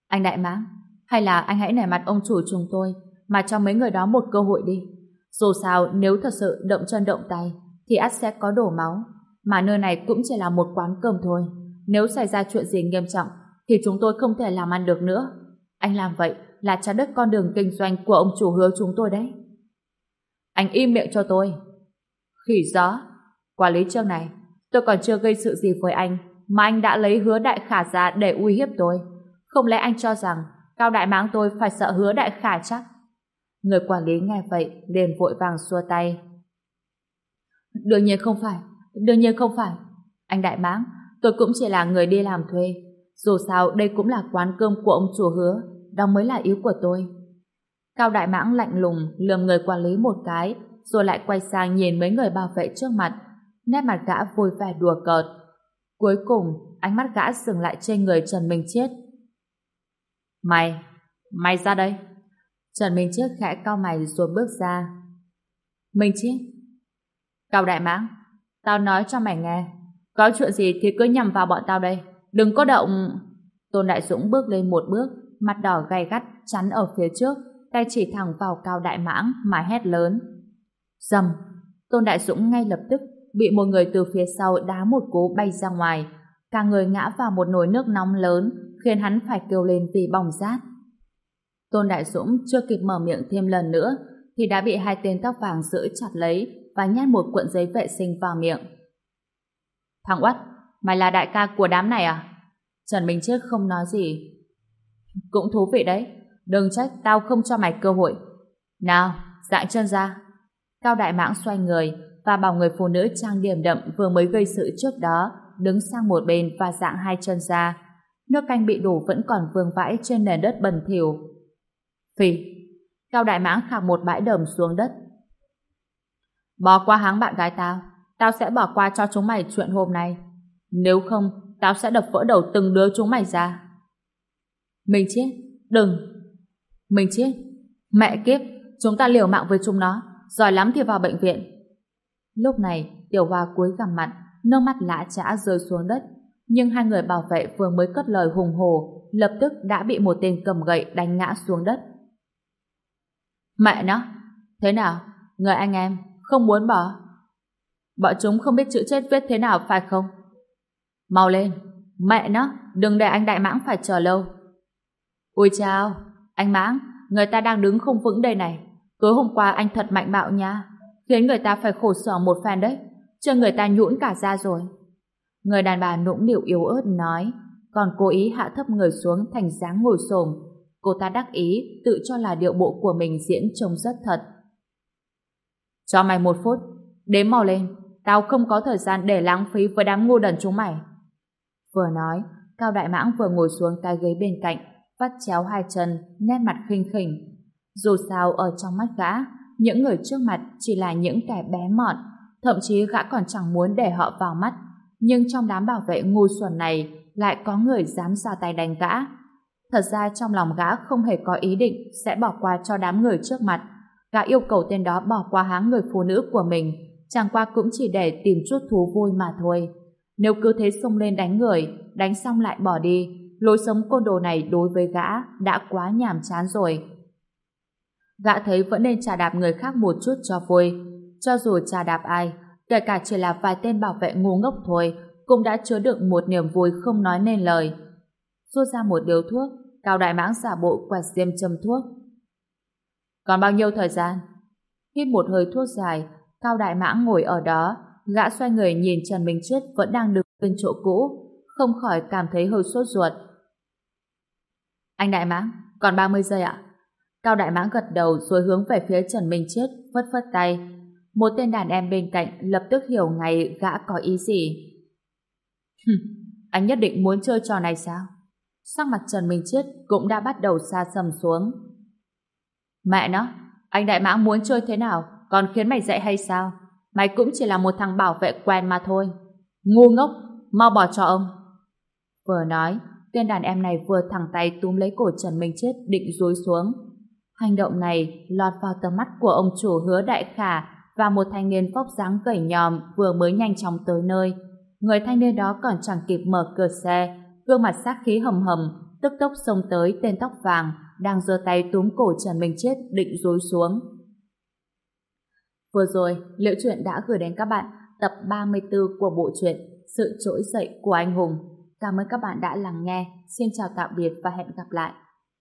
Anh Đại Mãng, hay là anh hãy nể mặt ông chủ chúng tôi mà cho mấy người đó một cơ hội đi. Dù sao nếu thật sự động chân động tay thì ắt sẽ có đổ máu. Mà nơi này cũng chỉ là một quán cơm thôi. Nếu xảy ra chuyện gì nghiêm trọng thì chúng tôi không thể làm ăn được nữa. Anh làm vậy là chặt đứt con đường kinh doanh của ông chủ hứa chúng tôi đấy. Anh im miệng cho tôi. Khỉ gió. Quản lý trương này, tôi còn chưa gây sự gì với anh mà anh đã lấy hứa đại khả ra để uy hiếp tôi. Không lẽ anh cho rằng cao đại máng tôi phải sợ hứa đại khả chắc? Người quản lý nghe vậy liền vội vàng xua tay. Đương nhiên không phải, đương nhiên không phải. Anh đại mãng, tôi cũng chỉ là người đi làm thuê. Dù sao đây cũng là quán cơm của ông chủ hứa, đó mới là yếu của tôi. Cao đại mãng lạnh lùng lườm người quản lý một cái, rồi lại quay sang nhìn mấy người bảo vệ trước mặt. Nét mặt gã vui vẻ đùa cợt. Cuối cùng, ánh mắt gã dừng lại trên người Trần Minh Chết. Mày, mày ra đây. Trần Minh Chết khẽ cao mày rồi bước ra. Minh Chết. Cao Đại Mãng, tao nói cho mày nghe. Có chuyện gì thì cứ nhằm vào bọn tao đây. Đừng có động... Tôn Đại Dũng bước lên một bước, mặt đỏ gay gắt, chắn ở phía trước, tay chỉ thẳng vào Cao Đại Mãng mà hét lớn. Dầm! Tôn Đại Dũng ngay lập tức bị một người từ phía sau đá một cú bay ra ngoài. Cả người ngã vào một nồi nước nóng lớn, khiến hắn phải kêu lên vì bỏng rát. Tôn Đại Dũng chưa kịp mở miệng thêm lần nữa, thì đã bị hai tên tóc vàng giữ chặt lấy và nhét một cuộn giấy vệ sinh vào miệng. Thằng Uất, mày là đại ca của đám này à? Trần Minh Chết không nói gì. Cũng thú vị đấy, đừng trách tao không cho mày cơ hội. Nào, dạng chân ra. Cao Đại Mãng xoay người và bảo người phụ nữ trang điểm đậm vừa mới gây sự trước đó đứng sang một bên và dạng hai chân ra. Nước canh bị đổ vẫn còn vương vãi trên nền đất bẩn thỉu. Phi, Cao Đại Mãng khạc một bãi đầm xuống đất. Bỏ qua háng bạn gái tao, tao sẽ bỏ qua cho chúng mày chuyện hôm nay. Nếu không, tao sẽ đập vỡ đầu từng đứa chúng mày ra. Mình chết, đừng. Mình chết, mẹ kiếp, chúng ta liều mạng với chúng nó, giỏi lắm thì vào bệnh viện. Lúc này, Tiểu Hoa cúi gằm mặt, nước mắt lã chã rơi xuống đất. Nhưng hai người bảo vệ vừa mới cất lời hùng hồ, lập tức đã bị một tên cầm gậy đánh ngã xuống đất. Mẹ nó, thế nào? Người anh em, không muốn bỏ. Bọn chúng không biết chữ chết viết thế nào phải không? Mau lên, mẹ nó, đừng để anh Đại Mãng phải chờ lâu. Ôi chào, anh Mãng, người ta đang đứng không vững đây này. Tối hôm qua anh thật mạnh bạo nha, khiến người ta phải khổ sở một phen đấy, cho người ta nhũn cả ra rồi. Người đàn bà nũng nịu yếu ớt nói, còn cố ý hạ thấp người xuống thành dáng ngồi xổm. Cô ta đắc ý, tự cho là điệu bộ của mình diễn trông rất thật. Cho mày một phút, đếm màu lên, tao không có thời gian để lãng phí với đám ngu đần chúng mày. Vừa nói, Cao Đại Mãng vừa ngồi xuống cái ghế bên cạnh, vắt chéo hai chân, nét mặt khinh khỉnh. Dù sao ở trong mắt gã, những người trước mặt chỉ là những kẻ bé mọn, thậm chí gã còn chẳng muốn để họ vào mắt. Nhưng trong đám bảo vệ ngu xuẩn này lại có người dám ra tay đánh gã. Thật ra trong lòng gã không hề có ý định sẽ bỏ qua cho đám người trước mặt. Gã yêu cầu tên đó bỏ qua háng người phụ nữ của mình, chẳng qua cũng chỉ để tìm chút thú vui mà thôi. Nếu cứ thế xông lên đánh người, đánh xong lại bỏ đi, lối sống côn đồ này đối với gã đã quá nhàm chán rồi. Gã thấy vẫn nên trà đạp người khác một chút cho vui. Cho dù trà đạp ai, kể cả chỉ là vài tên bảo vệ ngu ngốc thôi, cũng đã chứa đựng một niềm vui không nói nên lời. Rút ra một điếu thuốc, Cao Đại Mãng giả bộ quẹt diêm châm thuốc. Còn bao nhiêu thời gian? Hít một hơi thuốc dài, Cao Đại Mãng ngồi ở đó, gã xoay người nhìn Trần Minh Chết vẫn đang đứng bên chỗ cũ, không khỏi cảm thấy hơi sốt ruột. Anh Đại Mãng, còn 30 giây ạ? Cao Đại Mãng gật đầu rồi hướng về phía Trần Minh Chết, vất vất tay. Một tên đàn em bên cạnh lập tức hiểu ngay gã có ý gì. anh nhất định muốn chơi trò này sao? Sắc mặt Trần Minh Chết cũng đã bắt đầu xa sầm xuống. Mẹ nó, anh Đại Mãng muốn chơi thế nào, còn khiến mày dạy hay sao? Mày cũng chỉ là một thằng bảo vệ quen mà thôi. Ngu ngốc, mau bỏ cho ông. Vừa nói, tên đàn em này vừa thẳng tay túm lấy cổ Trần Minh Chết định rối xuống. Hành động này lọt vào tầm mắt của ông chủ hứa đại khả và một thanh niên vóc dáng gầy nhòm vừa mới nhanh chóng tới nơi. Người thanh niên đó còn chẳng kịp mở cửa xe, gương mặt sát khí hầm hầm, tức tốc xông tới tên tóc vàng, đang giơ tay túm cổ Trần Minh Chết định rối xuống. Vừa rồi, Liễu Chuyện đã gửi đến các bạn tập 34 của bộ truyện Sự trỗi dậy của anh hùng. Cảm ơn các bạn đã lắng nghe. Xin chào tạm biệt và hẹn gặp lại.